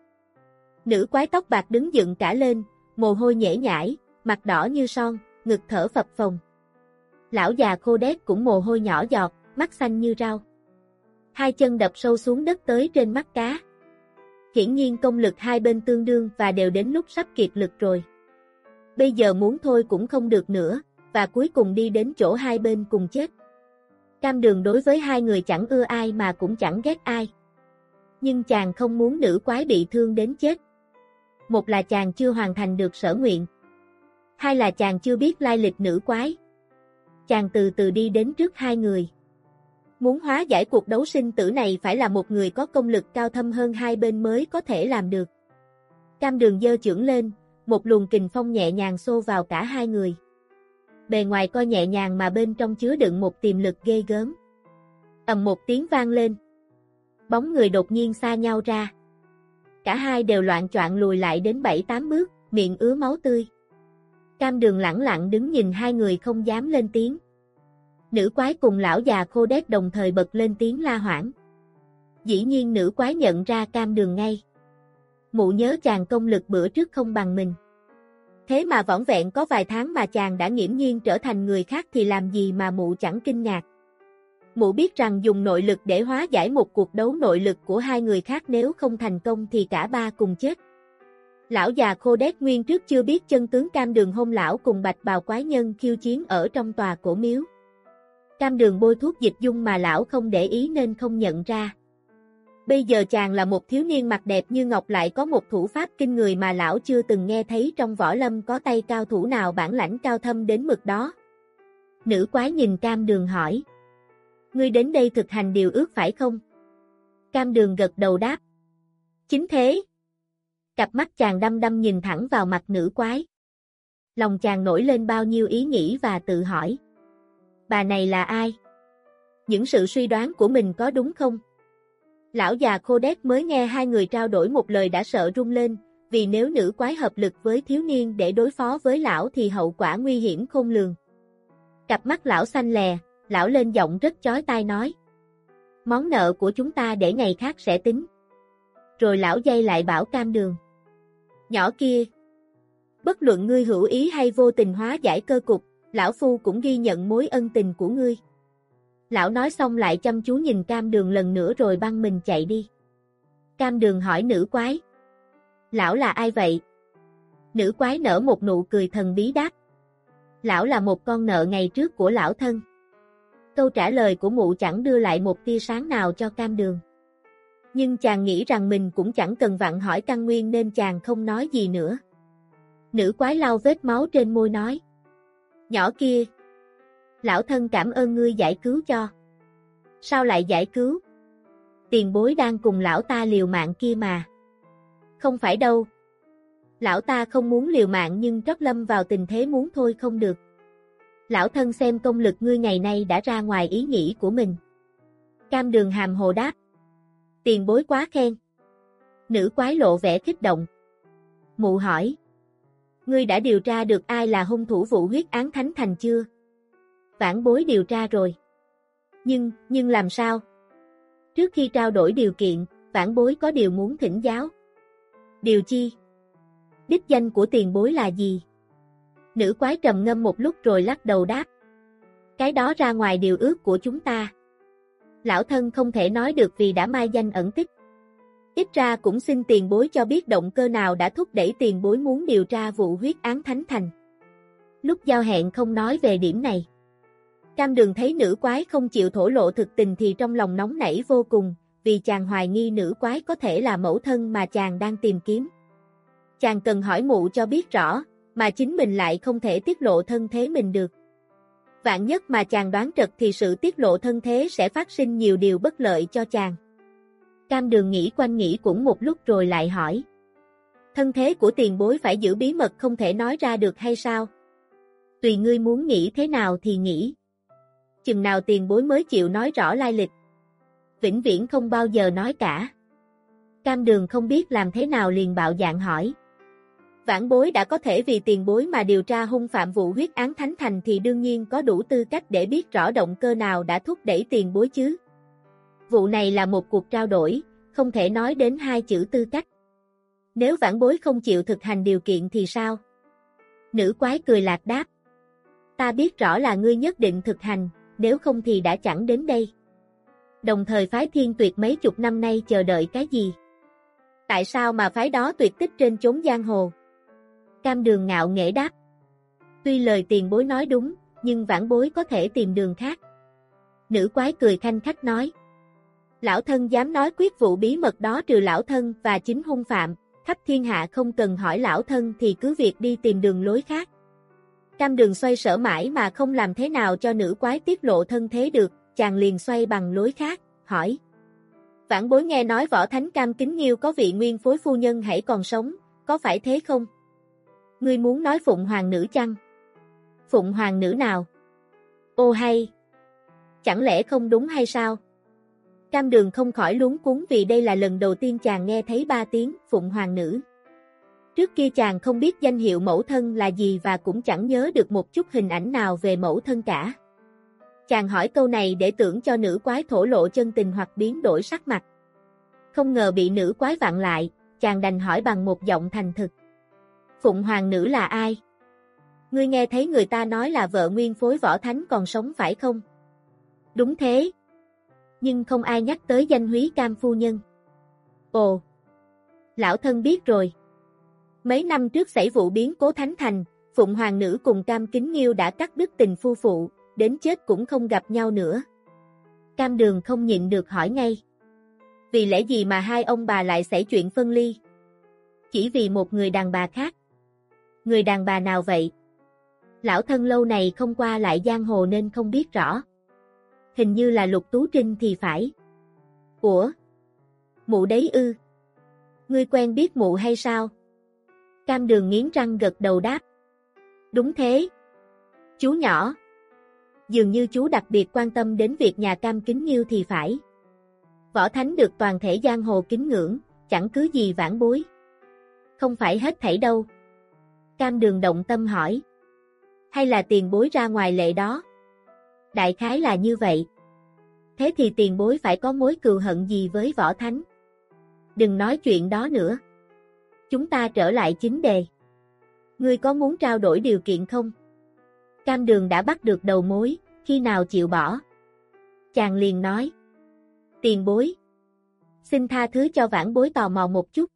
Nữ quái tóc bạc đứng dựng cả lên, mồ hôi nhễ nhãi, mặt đỏ như son, ngực thở phập phồng. Lão già khô đét cũng mồ hôi nhỏ giọt, mắt xanh như rau. Hai chân đập sâu xuống đất tới trên mắt cá. Hiển nhiên công lực hai bên tương đương và đều đến lúc sắp kiệt lực rồi. Bây giờ muốn thôi cũng không được nữa, và cuối cùng đi đến chỗ hai bên cùng chết. Cam đường đối với hai người chẳng ưa ai mà cũng chẳng ghét ai. Nhưng chàng không muốn nữ quái bị thương đến chết. Một là chàng chưa hoàn thành được sở nguyện. Hai là chàng chưa biết lai lịch nữ quái. Chàng từ từ đi đến trước hai người. Muốn hóa giải cuộc đấu sinh tử này phải là một người có công lực cao thâm hơn hai bên mới có thể làm được. Cam đường dơ trưởng lên, một luồng kình phong nhẹ nhàng xô vào cả hai người bề ngoài coi nhẹ nhàng mà bên trong chứa đựng một tiềm lực ghê gớm. ầm một tiếng vang lên. Bóng người đột nhiên xa nhau ra. Cả hai đều loạn choạng lùi lại đến 7-8 bước, miệng ứa máu tươi. Cam đường lẳng lặng đứng nhìn hai người không dám lên tiếng. Nữ quái cùng lão già khô đét đồng thời bật lên tiếng la hoảng. Dĩ nhiên nữ quái nhận ra cam đường ngay. Mụ nhớ chàng công lực bữa trước không bằng mình. Thế mà võng vẹn có vài tháng mà chàng đã nghiễm nhiên trở thành người khác thì làm gì mà mụ chẳng kinh ngạc. Mụ biết rằng dùng nội lực để hóa giải một cuộc đấu nội lực của hai người khác nếu không thành công thì cả ba cùng chết. Lão già khô đét nguyên trước chưa biết chân tướng cam đường hôn lão cùng bạch bào quái nhân khiêu chiến ở trong tòa cổ miếu. Cam đường bôi thuốc dịch dung mà lão không để ý nên không nhận ra. Bây giờ chàng là một thiếu niên mặt đẹp như ngọc lại có một thủ pháp kinh người mà lão chưa từng nghe thấy trong võ lâm có tay cao thủ nào bản lãnh cao thâm đến mực đó. Nữ quái nhìn cam đường hỏi. Ngươi đến đây thực hành điều ước phải không? Cam đường gật đầu đáp. Chính thế. Cặp mắt chàng đăm đăm nhìn thẳng vào mặt nữ quái. Lòng chàng nổi lên bao nhiêu ý nghĩ và tự hỏi. Bà này là ai? Những sự suy đoán của mình có đúng không? Lão già khô đét mới nghe hai người trao đổi một lời đã sợ rung lên, vì nếu nữ quái hợp lực với thiếu niên để đối phó với lão thì hậu quả nguy hiểm không lường. Cặp mắt lão xanh lè, lão lên giọng rất chói tai nói. Món nợ của chúng ta để ngày khác sẽ tính. Rồi lão dây lại bảo cam đường. Nhỏ kia. Bất luận ngươi hữu ý hay vô tình hóa giải cơ cục, lão phu cũng ghi nhận mối ân tình của ngươi. Lão nói xong lại chăm chú nhìn cam đường lần nữa rồi băng mình chạy đi. Cam đường hỏi nữ quái. Lão là ai vậy? Nữ quái nở một nụ cười thần bí đáp. Lão là một con nợ ngày trước của lão thân. Câu trả lời của mụ chẳng đưa lại một tia sáng nào cho cam đường. Nhưng chàng nghĩ rằng mình cũng chẳng cần vặn hỏi căn nguyên nên chàng không nói gì nữa. Nữ quái lau vết máu trên môi nói. Nhỏ kia, Lão thân cảm ơn ngươi giải cứu cho. Sao lại giải cứu? Tiền bối đang cùng lão ta liều mạng kia mà. Không phải đâu. Lão ta không muốn liều mạng nhưng trót lâm vào tình thế muốn thôi không được. Lão thân xem công lực ngươi ngày nay đã ra ngoài ý nghĩ của mình. Cam đường hàm hồ đáp. Tiền bối quá khen. Nữ quái lộ vẻ kích động. Mụ hỏi. Ngươi đã điều tra được ai là hung thủ vụ huyết án thánh thành chưa? vãn bối điều tra rồi. Nhưng, nhưng làm sao? Trước khi trao đổi điều kiện, vãn bối có điều muốn thỉnh giáo. Điều chi? Đích danh của tiền bối là gì? Nữ quái trầm ngâm một lúc rồi lắc đầu đáp. Cái đó ra ngoài điều ước của chúng ta. Lão thân không thể nói được vì đã mai danh ẩn tích. Ít ra cũng xin tiền bối cho biết động cơ nào đã thúc đẩy tiền bối muốn điều tra vụ huyết án Thánh Thành. Lúc giao hẹn không nói về điểm này. Cam đường thấy nữ quái không chịu thổ lộ thực tình thì trong lòng nóng nảy vô cùng, vì chàng hoài nghi nữ quái có thể là mẫu thân mà chàng đang tìm kiếm. Chàng cần hỏi mụ cho biết rõ, mà chính mình lại không thể tiết lộ thân thế mình được. Vạn nhất mà chàng đoán trật thì sự tiết lộ thân thế sẽ phát sinh nhiều điều bất lợi cho chàng. Cam đường nghĩ quanh nghĩ cũng một lúc rồi lại hỏi. Thân thế của tiền bối phải giữ bí mật không thể nói ra được hay sao? Tùy ngươi muốn nghĩ thế nào thì nghĩ chừng nào tiền bối mới chịu nói rõ lai lịch. Vĩnh viễn không bao giờ nói cả. Cam đường không biết làm thế nào liền bạo dạng hỏi. Vãn bối đã có thể vì tiền bối mà điều tra hung phạm vụ huyết án thánh thành thì đương nhiên có đủ tư cách để biết rõ động cơ nào đã thúc đẩy tiền bối chứ. Vụ này là một cuộc trao đổi, không thể nói đến hai chữ tư cách. Nếu vãn bối không chịu thực hành điều kiện thì sao? Nữ quái cười lạc đáp. Ta biết rõ là ngươi nhất định thực hành, nếu không thì đã chẳng đến đây. Đồng thời phái thiên tuyệt mấy chục năm nay chờ đợi cái gì? Tại sao mà phái đó tuyệt tích trên chốn giang hồ? Cam đường ngạo nghễ đáp. Tuy lời tiền bối nói đúng, nhưng vãn bối có thể tìm đường khác. Nữ quái cười khanh khách nói. Lão thân dám nói quyết vụ bí mật đó trừ lão thân và chính hung phạm, khắp thiên hạ không cần hỏi lão thân thì cứ việc đi tìm đường lối khác. Cam đường xoay sở mãi mà không làm thế nào cho nữ quái tiết lộ thân thế được, chàng liền xoay bằng lối khác, hỏi. Vãn bối nghe nói võ thánh cam kính nghiêu có vị nguyên phối phu nhân hãy còn sống, có phải thế không? Ngươi muốn nói phụng hoàng nữ chăng? Phụng hoàng nữ nào? Ô hay! Chẳng lẽ không đúng hay sao? Cam đường không khỏi luống cuốn vì đây là lần đầu tiên chàng nghe thấy ba tiếng phụng hoàng nữ. Trước kia chàng không biết danh hiệu mẫu thân là gì và cũng chẳng nhớ được một chút hình ảnh nào về mẫu thân cả. Chàng hỏi câu này để tưởng cho nữ quái thổ lộ chân tình hoặc biến đổi sắc mặt. Không ngờ bị nữ quái vặn lại, chàng đành hỏi bằng một giọng thành thực. Phụng hoàng nữ là ai? Ngươi nghe thấy người ta nói là vợ nguyên phối võ thánh còn sống phải không? Đúng thế. Nhưng không ai nhắc tới danh húy cam phu nhân. Ồ! Lão thân biết rồi. Mấy năm trước xảy vụ biến cố Thánh Thành, Phụng Hoàng nữ cùng Cam Kính Nghiêu đã cắt đứt tình phu phụ, đến chết cũng không gặp nhau nữa. Cam Đường không nhịn được hỏi ngay. Vì lẽ gì mà hai ông bà lại xảy chuyện phân ly? Chỉ vì một người đàn bà khác. Người đàn bà nào vậy? Lão thân lâu này không qua lại giang hồ nên không biết rõ. Hình như là Lục Tú Trinh thì phải. Ủa? Mụ đấy ư? Ngươi quen biết mụ hay sao? Cam đường nghiến răng gật đầu đáp. Đúng thế. Chú nhỏ. Dường như chú đặc biệt quan tâm đến việc nhà cam kính nhiêu thì phải. Võ Thánh được toàn thể giang hồ kính ngưỡng, chẳng cứ gì vãn bối. Không phải hết thảy đâu. Cam đường động tâm hỏi. Hay là tiền bối ra ngoài lệ đó? Đại khái là như vậy. Thế thì tiền bối phải có mối cừu hận gì với võ thánh? Đừng nói chuyện đó nữa. Chúng ta trở lại chính đề. Ngươi có muốn trao đổi điều kiện không? Cam đường đã bắt được đầu mối, khi nào chịu bỏ? Chàng liền nói. Tiền bối. Xin tha thứ cho vãn bối tò mò một chút.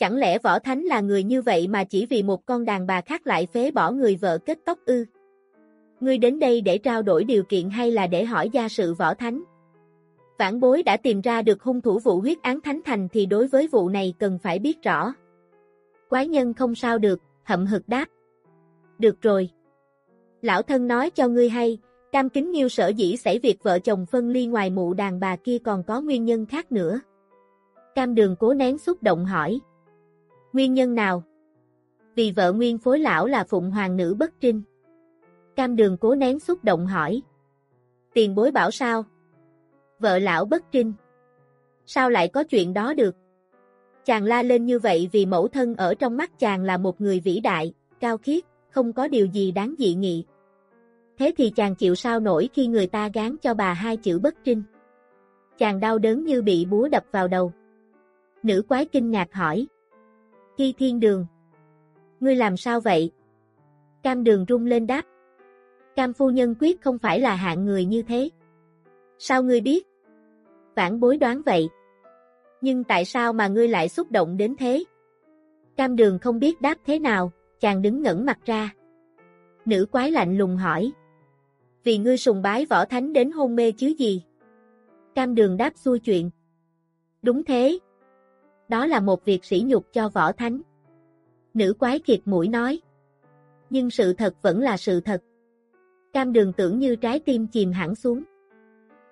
Chẳng lẽ võ thánh là người như vậy mà chỉ vì một con đàn bà khác lại phế bỏ người vợ kết tóc ư? Ngươi đến đây để trao đổi điều kiện hay là để hỏi gia sự võ thánh? Vãn bối đã tìm ra được hung thủ vụ huyết án thánh thành thì đối với vụ này cần phải biết rõ. Quái nhân không sao được, hậm hực đáp. Được rồi. Lão thân nói cho ngươi hay, cam kính nghiêu sở dĩ xảy việc vợ chồng phân ly ngoài mụ đàn bà kia còn có nguyên nhân khác nữa. Cam đường cố nén xúc động hỏi. Nguyên nhân nào? Vì vợ nguyên phối lão là phụng hoàng nữ bất trinh. Cam đường cố nén xúc động hỏi. Tiền bối bảo sao? Vợ lão bất trinh. Sao lại có chuyện đó được? Chàng la lên như vậy vì mẫu thân ở trong mắt chàng là một người vĩ đại, cao khiết, không có điều gì đáng dị nghị. Thế thì chàng chịu sao nổi khi người ta gán cho bà hai chữ bất trinh. Chàng đau đớn như bị búa đập vào đầu. Nữ quái kinh ngạc hỏi. Thi thiên đường. Ngươi làm sao vậy? Cam đường rung lên đáp. Cam phu nhân quyết không phải là hạng người như thế. Sao ngươi biết? Vãn bối đoán vậy. Nhưng tại sao mà ngươi lại xúc động đến thế? Cam đường không biết đáp thế nào, chàng đứng ngẩn mặt ra. Nữ quái lạnh lùng hỏi. Vì ngươi sùng bái võ thánh đến hôn mê chứ gì? Cam đường đáp xui chuyện. Đúng thế. Đó là một việc sỉ nhục cho võ thánh. Nữ quái kiệt mũi nói. Nhưng sự thật vẫn là sự thật. Cam đường tưởng như trái tim chìm hẳn xuống.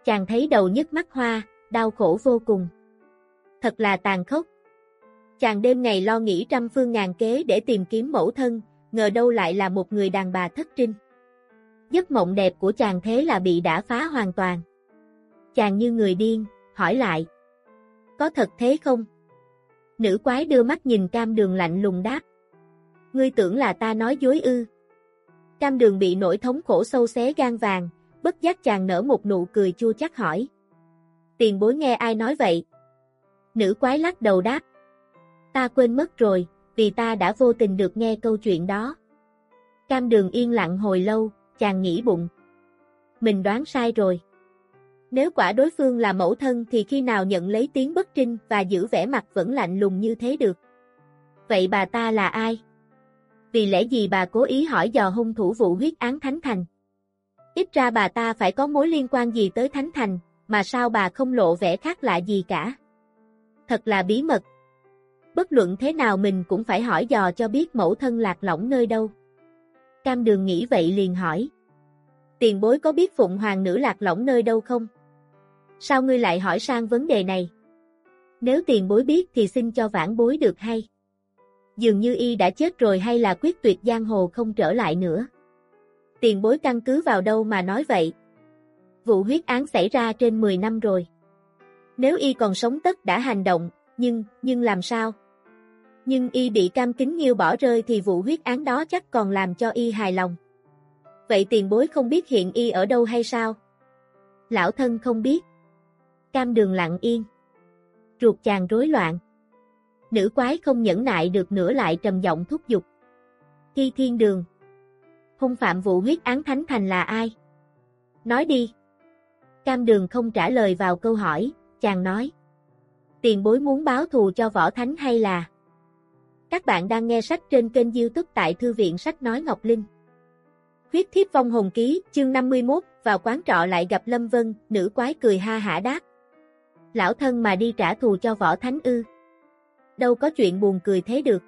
Chàng thấy đầu nhức mắt hoa, đau khổ vô cùng. Thật là tàn khốc. Chàng đêm ngày lo nghĩ trăm phương ngàn kế để tìm kiếm mẫu thân, ngờ đâu lại là một người đàn bà thất trinh. Giấc mộng đẹp của chàng thế là bị đã phá hoàn toàn. Chàng như người điên, hỏi lại. Có thật thế không? Nữ quái đưa mắt nhìn cam đường lạnh lùng đáp. Ngươi tưởng là ta nói dối ư. Cam đường bị nỗi thống khổ sâu xé gan vàng, bất giác chàng nở một nụ cười chua chắc hỏi. Tiền bối nghe ai nói vậy? Nữ quái lắc đầu đáp. Ta quên mất rồi, vì ta đã vô tình được nghe câu chuyện đó. Cam đường yên lặng hồi lâu, chàng nghĩ bụng. Mình đoán sai rồi. Nếu quả đối phương là mẫu thân thì khi nào nhận lấy tiếng bất trinh và giữ vẻ mặt vẫn lạnh lùng như thế được. Vậy bà ta là ai? Vì lẽ gì bà cố ý hỏi dò hung thủ vụ huyết án Thánh Thành? Ít ra bà ta phải có mối liên quan gì tới Thánh Thành, mà sao bà không lộ vẻ khác lạ gì cả? Thật là bí mật. Bất luận thế nào mình cũng phải hỏi dò cho biết mẫu thân lạc lõng nơi đâu. Cam đường nghĩ vậy liền hỏi. Tiền bối có biết Phụng Hoàng nữ lạc lõng nơi đâu không? Sao ngươi lại hỏi sang vấn đề này? Nếu tiền bối biết thì xin cho vãn bối được hay. Dường như y đã chết rồi hay là quyết tuyệt giang hồ không trở lại nữa. Tiền bối căn cứ vào đâu mà nói vậy? Vụ huyết án xảy ra trên 10 năm rồi. Nếu y còn sống tất đã hành động, nhưng, nhưng làm sao? Nhưng y bị cam kính nghiêu bỏ rơi thì vụ huyết án đó chắc còn làm cho y hài lòng. Vậy tiền bối không biết hiện y ở đâu hay sao? Lão thân không biết. Cam đường lặng yên. Ruột chàng rối loạn. Nữ quái không nhẫn nại được nữa lại trầm giọng thúc giục. Thi thiên đường. Hung phạm vụ huyết án thánh thành là ai? Nói đi. Cam đường không trả lời vào câu hỏi, chàng nói. Tiền bối muốn báo thù cho võ thánh hay là... Các bạn đang nghe sách trên kênh youtube tại Thư viện Sách Nói Ngọc Linh. Khuyết thiếp vong hồn ký, chương 51, vào quán trọ lại gặp Lâm Vân, nữ quái cười ha hả đáp. Lão thân mà đi trả thù cho võ thánh ư. Đâu có chuyện buồn cười thế được.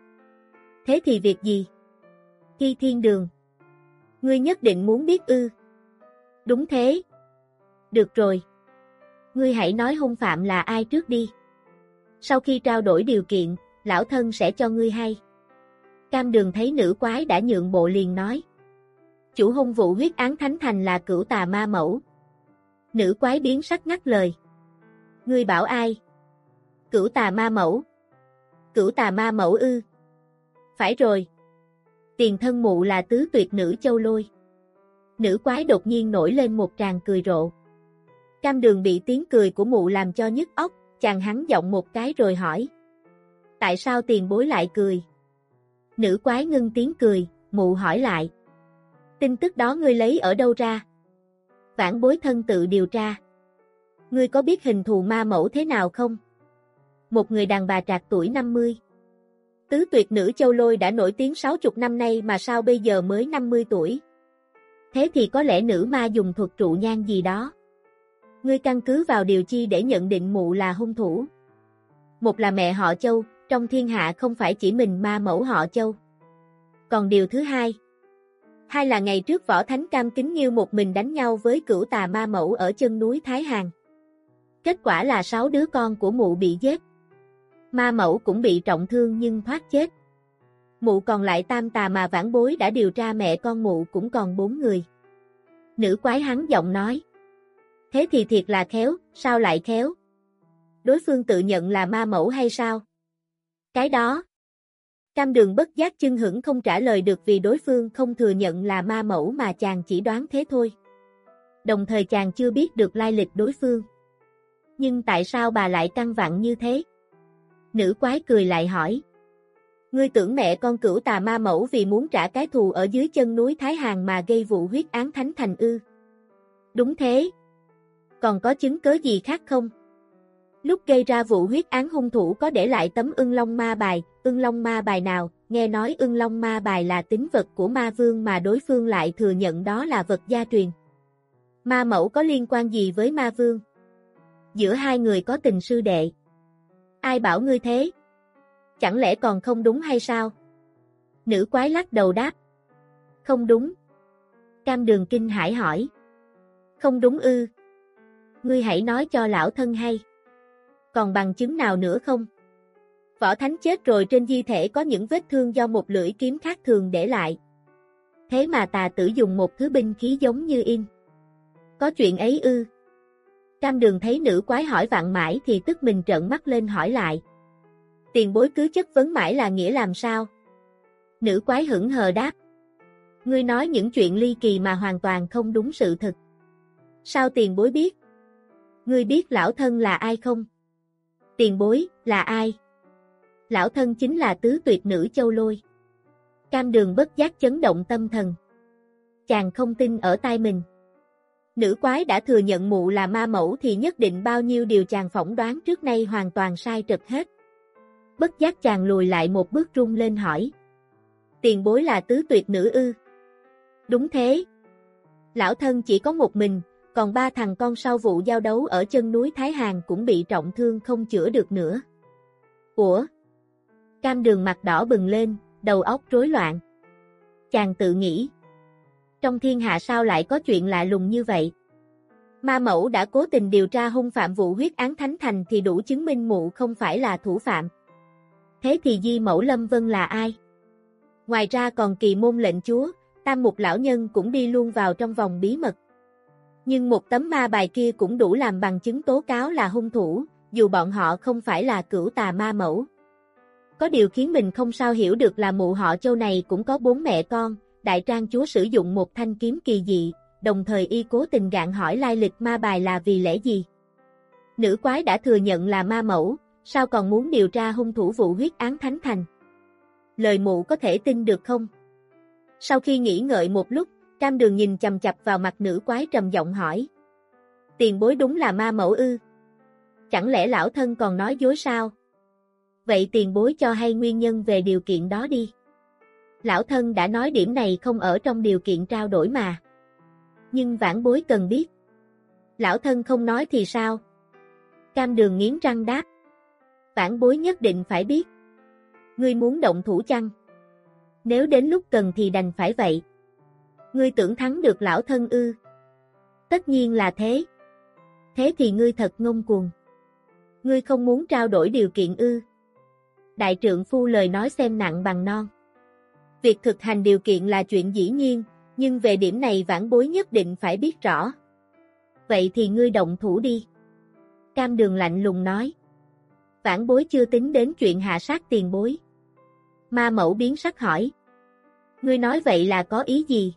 Thế thì việc gì? Thi thiên đường. Ngươi nhất định muốn biết ư. Đúng thế. Được rồi. Ngươi hãy nói hung phạm là ai trước đi. Sau khi trao đổi điều kiện, lão thân sẽ cho ngươi hay. Cam đường thấy nữ quái đã nhượng bộ liền nói. Chủ hung vụ huyết án thánh thành là cửu tà ma mẫu. Nữ quái biến sắc ngắt lời. Ngươi bảo ai? Cửu tà ma mẫu. Cửu tà ma mẫu ư. Phải rồi. Tiền thân mụ là tứ tuyệt nữ châu lôi. Nữ quái đột nhiên nổi lên một tràng cười rộ. Cam đường bị tiếng cười của mụ làm cho nhức óc, chàng hắn giọng một cái rồi hỏi. Tại sao tiền bối lại cười? Nữ quái ngưng tiếng cười, mụ hỏi lại. Tin tức đó ngươi lấy ở đâu ra? Vãn bối thân tự điều tra. Ngươi có biết hình thù ma mẫu thế nào không? Một người đàn bà trạc tuổi 50. Tứ tuyệt nữ châu lôi đã nổi tiếng 60 năm nay mà sao bây giờ mới 50 tuổi? Thế thì có lẽ nữ ma dùng thuật trụ nhang gì đó. Ngươi căn cứ vào điều chi để nhận định mụ là hung thủ. Một là mẹ họ châu, trong thiên hạ không phải chỉ mình ma mẫu họ châu. Còn điều thứ hai. Hai là ngày trước võ thánh cam kính như một mình đánh nhau với cửu tà ma mẫu ở chân núi Thái Hàng. Kết quả là sáu đứa con của mụ bị giết. Ma mẫu cũng bị trọng thương nhưng thoát chết. Mụ còn lại tam tà mà vãn bối đã điều tra mẹ con mụ cũng còn bốn người. Nữ quái hắn giọng nói. Thế thì thiệt là khéo, sao lại khéo? Đối phương tự nhận là ma mẫu hay sao? Cái đó. Cam đường bất giác chân hững không trả lời được vì đối phương không thừa nhận là ma mẫu mà chàng chỉ đoán thế thôi. Đồng thời chàng chưa biết được lai lịch đối phương. Nhưng tại sao bà lại căng vặn như thế? Nữ quái cười lại hỏi. Ngươi tưởng mẹ con cửu tà ma mẫu vì muốn trả cái thù ở dưới chân núi Thái Hàn mà gây vụ huyết án thánh thành ư. Đúng thế. Còn có chứng cớ gì khác không? Lúc gây ra vụ huyết án hung thủ có để lại tấm ưng long ma bài, ưng long ma bài nào, nghe nói ưng long ma bài là tính vật của ma vương mà đối phương lại thừa nhận đó là vật gia truyền. Ma mẫu có liên quan gì với ma vương? Giữa hai người có tình sư đệ. Ai bảo ngươi thế? Chẳng lẽ còn không đúng hay sao? Nữ quái lắc đầu đáp. Không đúng. Cam đường kinh hải hỏi. Không đúng ư. Ngươi hãy nói cho lão thân hay. Còn bằng chứng nào nữa không? Võ Thánh chết rồi trên di thể có những vết thương do một lưỡi kiếm khác thường để lại. Thế mà tà tử dùng một thứ binh khí giống như in. Có chuyện ấy ư? Cam đường thấy nữ quái hỏi vặn mãi thì tức mình trợn mắt lên hỏi lại. Tiền bối cứ chất vấn mãi là nghĩa làm sao? Nữ quái hững hờ đáp. Ngươi nói những chuyện ly kỳ mà hoàn toàn không đúng sự thật. Sao tiền bối biết? Ngươi biết lão thân là ai không? Tiền bối, là ai? Lão thân chính là tứ tuyệt nữ châu lôi. Cam đường bất giác chấn động tâm thần. Chàng không tin ở tai mình. Nữ quái đã thừa nhận mụ là ma mẫu thì nhất định bao nhiêu điều chàng phỏng đoán trước nay hoàn toàn sai trật hết. Bất giác chàng lùi lại một bước rung lên hỏi. Tiền bối là tứ tuyệt nữ ư? Đúng thế. Lão thân chỉ có một mình, còn ba thằng con sau vụ giao đấu ở chân núi Thái Hàn cũng bị trọng thương không chữa được nữa. Ủa? Cam đường mặt đỏ bừng lên, đầu óc rối loạn. Chàng tự nghĩ. Trong thiên hạ sao lại có chuyện lạ lùng như vậy? Ma mẫu đã cố tình điều tra hung phạm vụ huyết án thánh thành thì đủ chứng minh mụ không phải là thủ phạm. Thế thì di mẫu Lâm Vân là ai? Ngoài ra còn kỳ môn lệnh chúa, tam mục lão nhân cũng đi luôn vào trong vòng bí mật. Nhưng một tấm ma bài kia cũng đủ làm bằng chứng tố cáo là hung thủ, dù bọn họ không phải là cửu tà ma mẫu. Có điều khiến mình không sao hiểu được là mụ họ châu này cũng có bốn mẹ con, đại trang chúa sử dụng một thanh kiếm kỳ dị, đồng thời y cố tình gạn hỏi lai lịch ma bài là vì lẽ gì. Nữ quái đã thừa nhận là ma mẫu, sao còn muốn điều tra hung thủ vụ huyết án Thánh Thành? Lời mụ có thể tin được không? Sau khi nghĩ ngợi một lúc, cam đường nhìn chầm chập vào mặt nữ quái trầm giọng hỏi. Tiền bối đúng là ma mẫu ư? Chẳng lẽ lão thân còn nói dối sao? Vậy tiền bối cho hay nguyên nhân về điều kiện đó đi. Lão thân đã nói điểm này không ở trong điều kiện trao đổi mà. Nhưng vãn bối cần biết. Lão thân không nói thì sao? Cam đường nghiến răng đáp. Vãn bối nhất định phải biết. Ngươi muốn động thủ chăng? Nếu đến lúc cần thì đành phải vậy. Ngươi tưởng thắng được lão thân ư? Tất nhiên là thế. Thế thì ngươi thật ngông cuồng. Ngươi không muốn trao đổi điều kiện ư? Đại trượng phu lời nói xem nặng bằng non. Việc thực hành điều kiện là chuyện dĩ nhiên, nhưng về điểm này vãn bối nhất định phải biết rõ. Vậy thì ngươi động thủ đi. Cam đường lạnh lùng nói. Vãn bối chưa tính đến chuyện hạ sát tiền bối. Ma mẫu biến sắc hỏi. Ngươi nói vậy là có ý gì?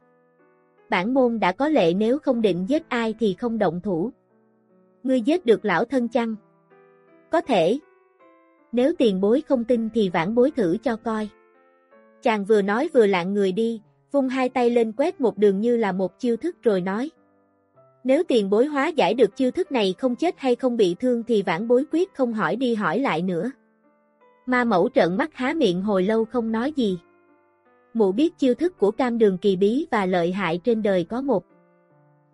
Bản môn đã có lệ nếu không định giết ai thì không động thủ. Ngươi giết được lão thân chăng? Có thể. Nếu tiền bối không tin thì vãn bối thử cho coi. Chàng vừa nói vừa lạng người đi, vung hai tay lên quét một đường như là một chiêu thức rồi nói. Nếu tiền bối hóa giải được chiêu thức này không chết hay không bị thương thì vãn bối quyết không hỏi đi hỏi lại nữa. Ma mẫu trợn mắt há miệng hồi lâu không nói gì. Mụ biết chiêu thức của cam đường kỳ bí và lợi hại trên đời có một.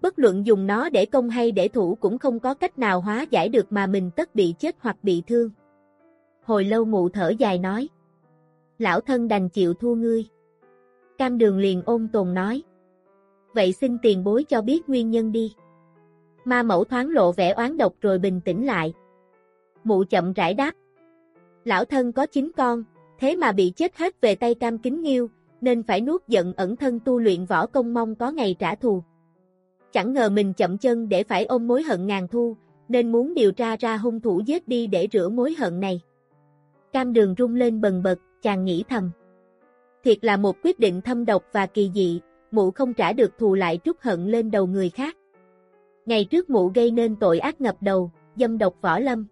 Bất luận dùng nó để công hay để thủ cũng không có cách nào hóa giải được mà mình tất bị chết hoặc bị thương. Hồi lâu mụ thở dài nói. Lão thân đành chịu thua ngươi. Cam đường liền ôn tồn nói. Vậy xin tiền bối cho biết nguyên nhân đi. Ma mẫu thoáng lộ vẻ oán độc rồi bình tĩnh lại. Mụ chậm rãi đáp. Lão thân có chín con, thế mà bị chết hết về tay cam kính nghiêu, nên phải nuốt giận ẩn thân tu luyện võ công mong có ngày trả thù. Chẳng ngờ mình chậm chân để phải ôm mối hận ngàn thu, nên muốn điều tra ra hung thủ giết đi để rửa mối hận này. Cam đường rung lên bần bật, chàng nghĩ thầm. Thiệt là một quyết định thâm độc và kỳ dị, mụ không trả được thù lại trút hận lên đầu người khác. Ngày trước mụ gây nên tội ác ngập đầu, dâm độc võ lâm.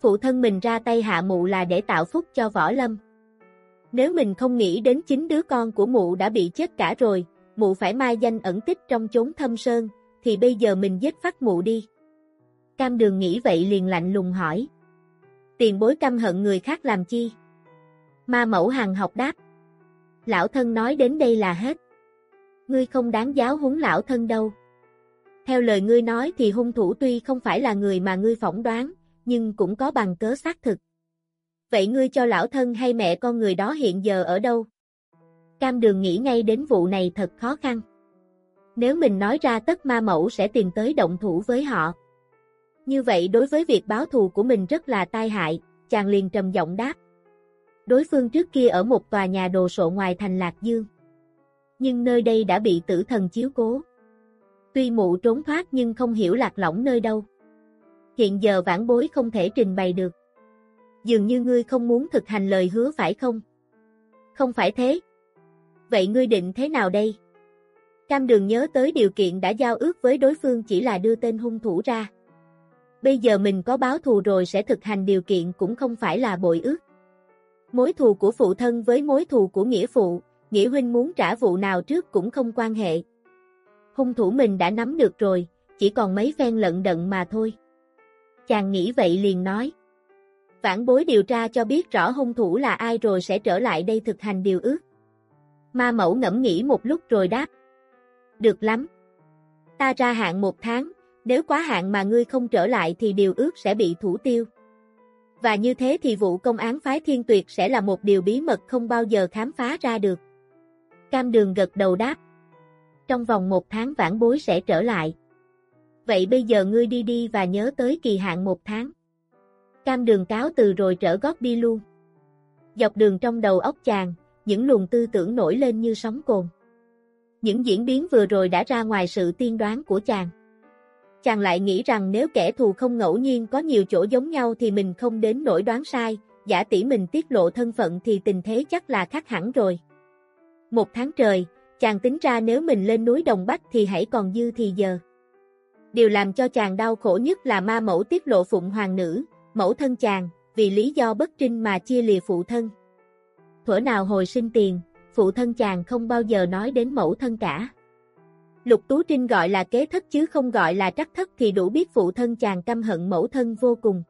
Phụ thân mình ra tay hạ mụ là để tạo phúc cho võ lâm. Nếu mình không nghĩ đến chính đứa con của mụ đã bị chết cả rồi, mụ phải mai danh ẩn tích trong chốn thâm sơn, thì bây giờ mình giết phát mụ đi. Cam đường nghĩ vậy liền lạnh lùng hỏi. Tiền bối căm hận người khác làm chi? Ma mẫu hàng học đáp. Lão thân nói đến đây là hết. Ngươi không đáng giáo huấn lão thân đâu. Theo lời ngươi nói thì hung thủ tuy không phải là người mà ngươi phỏng đoán, nhưng cũng có bằng cớ xác thực. Vậy ngươi cho lão thân hay mẹ con người đó hiện giờ ở đâu? Cam đường nghĩ ngay đến vụ này thật khó khăn. Nếu mình nói ra tất ma mẫu sẽ tìm tới động thủ với họ. Như vậy đối với việc báo thù của mình rất là tai hại, chàng liền trầm giọng đáp. Đối phương trước kia ở một tòa nhà đồ sộ ngoài thành Lạc Dương. Nhưng nơi đây đã bị tử thần chiếu cố. Tuy mụ trốn thoát nhưng không hiểu lạc lõng nơi đâu. Hiện giờ vãn bối không thể trình bày được. Dường như ngươi không muốn thực hành lời hứa phải không? Không phải thế. Vậy ngươi định thế nào đây? Cam đường nhớ tới điều kiện đã giao ước với đối phương chỉ là đưa tên hung thủ ra. Bây giờ mình có báo thù rồi sẽ thực hành điều kiện cũng không phải là bội ước. Mối thù của phụ thân với mối thù của nghĩa phụ, nghĩa huynh muốn trả vụ nào trước cũng không quan hệ. Hung thủ mình đã nắm được rồi, chỉ còn mấy phen lận đận mà thôi. Chàng nghĩ vậy liền nói. Vãn bối điều tra cho biết rõ hung thủ là ai rồi sẽ trở lại đây thực hành điều ước. Ma mẫu ngẫm nghĩ một lúc rồi đáp. Được lắm. Ta ra hạn một tháng, nếu quá hạn mà ngươi không trở lại thì điều ước sẽ bị thủ tiêu. Và như thế thì vụ công án phái thiên tuyệt sẽ là một điều bí mật không bao giờ khám phá ra được. Cam đường gật đầu đáp. Trong vòng một tháng vãn bối sẽ trở lại. Vậy bây giờ ngươi đi đi và nhớ tới kỳ hạn một tháng. Cam đường cáo từ rồi trở gót đi luôn. Dọc đường trong đầu óc chàng, những luồng tư tưởng nổi lên như sóng cồn. Những diễn biến vừa rồi đã ra ngoài sự tiên đoán của chàng. Chàng lại nghĩ rằng nếu kẻ thù không ngẫu nhiên có nhiều chỗ giống nhau thì mình không đến nỗi đoán sai, giả tỷ mình tiết lộ thân phận thì tình thế chắc là khác hẳn rồi. Một tháng trời, chàng tính ra nếu mình lên núi Đồng bắc thì hãy còn dư thì giờ. Điều làm cho chàng đau khổ nhất là ma mẫu tiết lộ phụng hoàng nữ, mẫu thân chàng, vì lý do bất trinh mà chia lìa phụ thân. Thuở nào hồi sinh tiền, phụ thân chàng không bao giờ nói đến mẫu thân cả. Lục Tú Trinh gọi là kế thất chứ không gọi là trắc thất thì đủ biết phụ thân chàng căm hận mẫu thân vô cùng.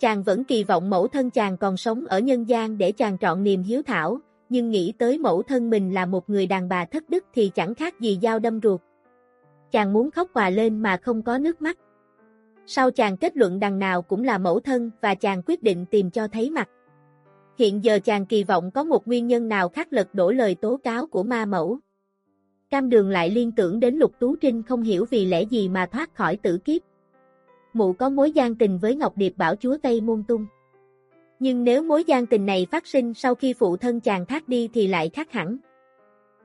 Chàng vẫn kỳ vọng mẫu thân chàng còn sống ở nhân gian để chàng trọn niềm hiếu thảo, nhưng nghĩ tới mẫu thân mình là một người đàn bà thất đức thì chẳng khác gì dao đâm ruột. Chàng muốn khóc hòa lên mà không có nước mắt. Sau chàng kết luận đằng nào cũng là mẫu thân và chàng quyết định tìm cho thấy mặt. Hiện giờ chàng kỳ vọng có một nguyên nhân nào khác lật đổ lời tố cáo của ma mẫu. Cam đường lại liên tưởng đến Lục Tú Trinh không hiểu vì lẽ gì mà thoát khỏi tử kiếp. Mụ có mối gian tình với Ngọc Điệp bảo chúa Tây Môn Tung. Nhưng nếu mối gian tình này phát sinh sau khi phụ thân chàng thác đi thì lại khác hẳn.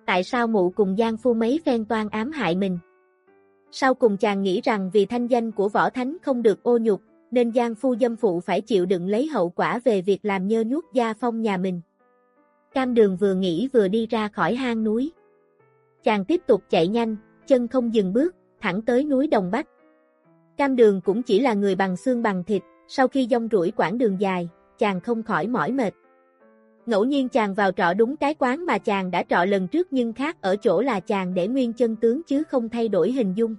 Tại sao mụ cùng Giang Phu mấy phen toan ám hại mình? Sau cùng chàng nghĩ rằng vì thanh danh của võ thánh không được ô nhục, nên Giang Phu dâm phụ phải chịu đựng lấy hậu quả về việc làm nhơ nhuốc gia phong nhà mình. Cam đường vừa nghĩ vừa đi ra khỏi hang núi. Chàng tiếp tục chạy nhanh, chân không dừng bước, thẳng tới núi Đồng Bắc. Cam đường cũng chỉ là người bằng xương bằng thịt, sau khi dông rủi quãng đường dài, chàng không khỏi mỏi mệt. Ngẫu nhiên chàng vào trọ đúng cái quán mà chàng đã trọ lần trước nhưng khác ở chỗ là chàng để nguyên chân tướng chứ không thay đổi hình dung.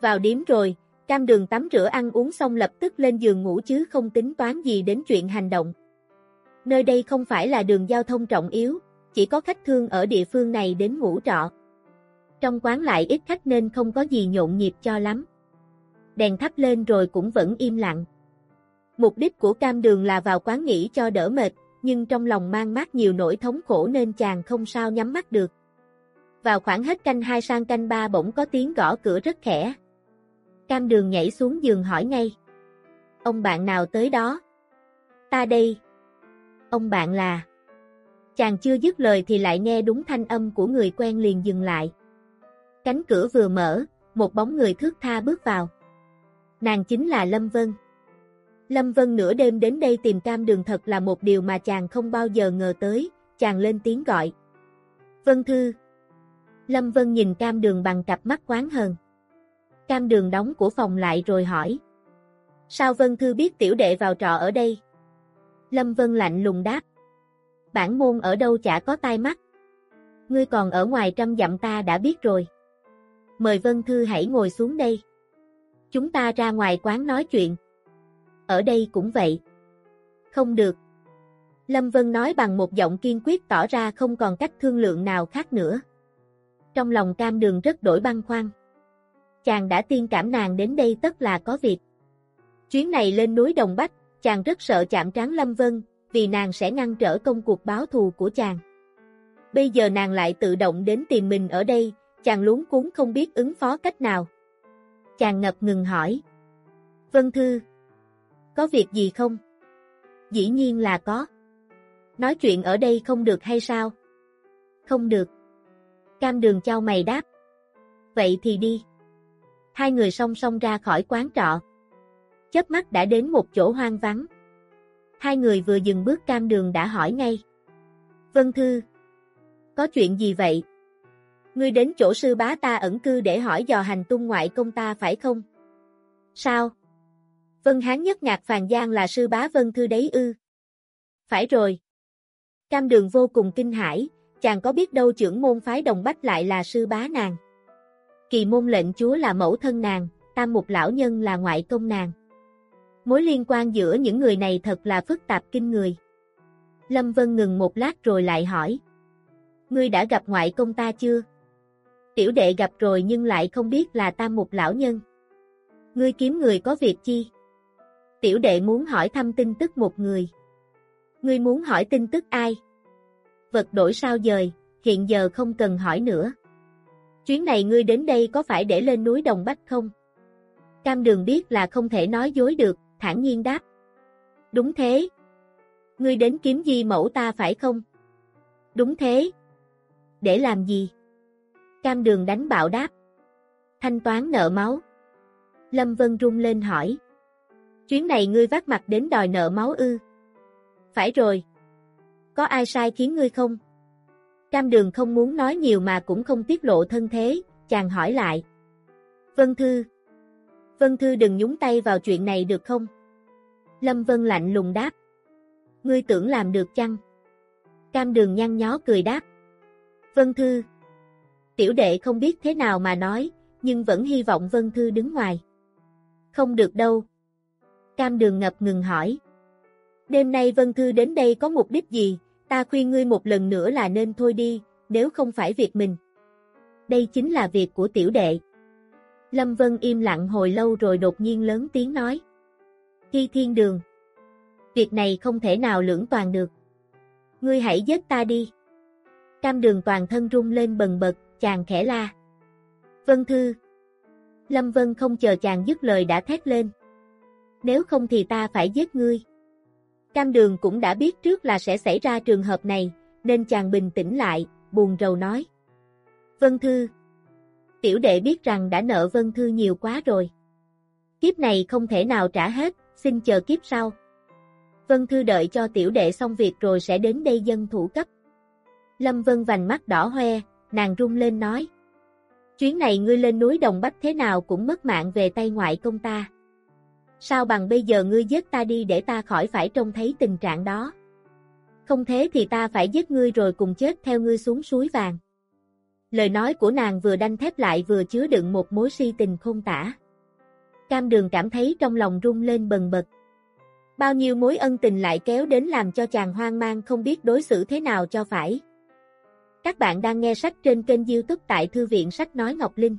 Vào điếm rồi, cam đường tắm rửa ăn uống xong lập tức lên giường ngủ chứ không tính toán gì đến chuyện hành động. Nơi đây không phải là đường giao thông trọng yếu, chỉ có khách thương ở địa phương này đến ngủ trọ. Trong quán lại ít khách nên không có gì nhộn nhịp cho lắm. Đèn thắp lên rồi cũng vẫn im lặng. Mục đích của cam đường là vào quán nghỉ cho đỡ mệt, nhưng trong lòng mang mát nhiều nỗi thống khổ nên chàng không sao nhắm mắt được. Vào khoảng hết canh 2 sang canh 3 bỗng có tiếng gõ cửa rất khẽ. Cam đường nhảy xuống giường hỏi ngay. Ông bạn nào tới đó? Ta đây. Ông bạn là... Chàng chưa dứt lời thì lại nghe đúng thanh âm của người quen liền dừng lại. Cánh cửa vừa mở, một bóng người thước tha bước vào. Nàng chính là Lâm Vân. Lâm Vân nửa đêm đến đây tìm cam đường thật là một điều mà chàng không bao giờ ngờ tới, chàng lên tiếng gọi. Vân Thư. Lâm Vân nhìn cam đường bằng cặp mắt quán hờn. Cam đường đóng của phòng lại rồi hỏi. Sao Vân Thư biết tiểu đệ vào trọ ở đây? Lâm Vân lạnh lùng đáp. Bản môn ở đâu chả có tai mắt. Ngươi còn ở ngoài trăm dặm ta đã biết rồi. Mời Vân Thư hãy ngồi xuống đây. Chúng ta ra ngoài quán nói chuyện. Ở đây cũng vậy. Không được. Lâm Vân nói bằng một giọng kiên quyết tỏ ra không còn cách thương lượng nào khác nữa. Trong lòng cam đường rất đổi băng khoăn. Chàng đã tiên cảm nàng đến đây tất là có việc. Chuyến này lên núi Đồng Bách, chàng rất sợ chạm trán Lâm Vân, vì nàng sẽ ngăn trở công cuộc báo thù của chàng. Bây giờ nàng lại tự động đến tìm mình ở đây, chàng luống cuốn không biết ứng phó cách nào. Chàng ngập ngừng hỏi. Vân Thư. Có việc gì không? Dĩ nhiên là có. Nói chuyện ở đây không được hay sao? Không được. Cam đường trao mày đáp. Vậy thì đi. Hai người song song ra khỏi quán trọ. Chớp mắt đã đến một chỗ hoang vắng. Hai người vừa dừng bước cam đường đã hỏi ngay. Vân Thư. Có chuyện gì vậy? Ngươi đến chỗ sư bá ta ẩn cư để hỏi dò hành tung ngoại công ta phải không? Sao? Vân Hán nhất ngạc Phàn Giang là sư bá Vân Thư đấy ư? Phải rồi. Cam đường vô cùng kinh hãi, chàng có biết đâu trưởng môn phái đồng bách lại là sư bá nàng. Kỳ môn lệnh chúa là mẫu thân nàng, tam mục lão nhân là ngoại công nàng. Mối liên quan giữa những người này thật là phức tạp kinh người. Lâm Vân ngừng một lát rồi lại hỏi. Ngươi đã gặp ngoại công ta chưa? Tiểu đệ gặp rồi nhưng lại không biết là tam mục lão nhân. Ngươi kiếm người có việc chi? Tiểu đệ muốn hỏi thăm tin tức một người. Ngươi muốn hỏi tin tức ai? Vật đổi sao dời, hiện giờ không cần hỏi nữa. Chuyến này ngươi đến đây có phải để lên núi Đồng Bách không? Cam đường biết là không thể nói dối được, thản nhiên đáp. Đúng thế. Ngươi đến kiếm di mẫu ta phải không? Đúng thế. Để làm gì? Cam đường đánh bạo đáp. Thanh toán nợ máu. Lâm Vân rung lên hỏi. Chuyến này ngươi vác mặt đến đòi nợ máu ư. Phải rồi. Có ai sai khiến ngươi không? Cam đường không muốn nói nhiều mà cũng không tiết lộ thân thế, chàng hỏi lại. Vân Thư. Vân Thư đừng nhúng tay vào chuyện này được không? Lâm Vân lạnh lùng đáp. Ngươi tưởng làm được chăng? Cam đường nhăn nhó cười đáp. Vân Thư. Tiểu đệ không biết thế nào mà nói, nhưng vẫn hy vọng Vân Thư đứng ngoài. Không được đâu. Cam đường ngập ngừng hỏi. Đêm nay Vân Thư đến đây có mục đích gì, ta khuyên ngươi một lần nữa là nên thôi đi, nếu không phải việc mình. Đây chính là việc của tiểu đệ. Lâm Vân im lặng hồi lâu rồi đột nhiên lớn tiếng nói. Khi thiên đường. Việc này không thể nào lưỡng toàn được. Ngươi hãy giết ta đi. Cam đường toàn thân rung lên bần bật, chàng khẽ la. Vân Thư. Lâm Vân không chờ chàng dứt lời đã thét lên. Nếu không thì ta phải giết ngươi. Cam đường cũng đã biết trước là sẽ xảy ra trường hợp này, nên chàng bình tĩnh lại, buồn rầu nói. Vân Thư. Tiểu đệ biết rằng đã nợ Vân Thư nhiều quá rồi. Kiếp này không thể nào trả hết, xin chờ kiếp sau. Vân Thư đợi cho tiểu đệ xong việc rồi sẽ đến đây dân thủ cấp. Lâm Vân vành mắt đỏ hoe, nàng rung lên nói. Chuyến này ngươi lên núi Đồng Bách thế nào cũng mất mạng về tay ngoại công ta. Sao bằng bây giờ ngươi giết ta đi để ta khỏi phải trông thấy tình trạng đó. Không thế thì ta phải giết ngươi rồi cùng chết theo ngươi xuống suối vàng. Lời nói của nàng vừa đanh thép lại vừa chứa đựng một mối si tình không tả. Cam đường cảm thấy trong lòng rung lên bần bật. Bao nhiêu mối ân tình lại kéo đến làm cho chàng hoang mang không biết đối xử thế nào cho phải. Các bạn đang nghe sách trên kênh youtube tại Thư viện Sách Nói Ngọc Linh.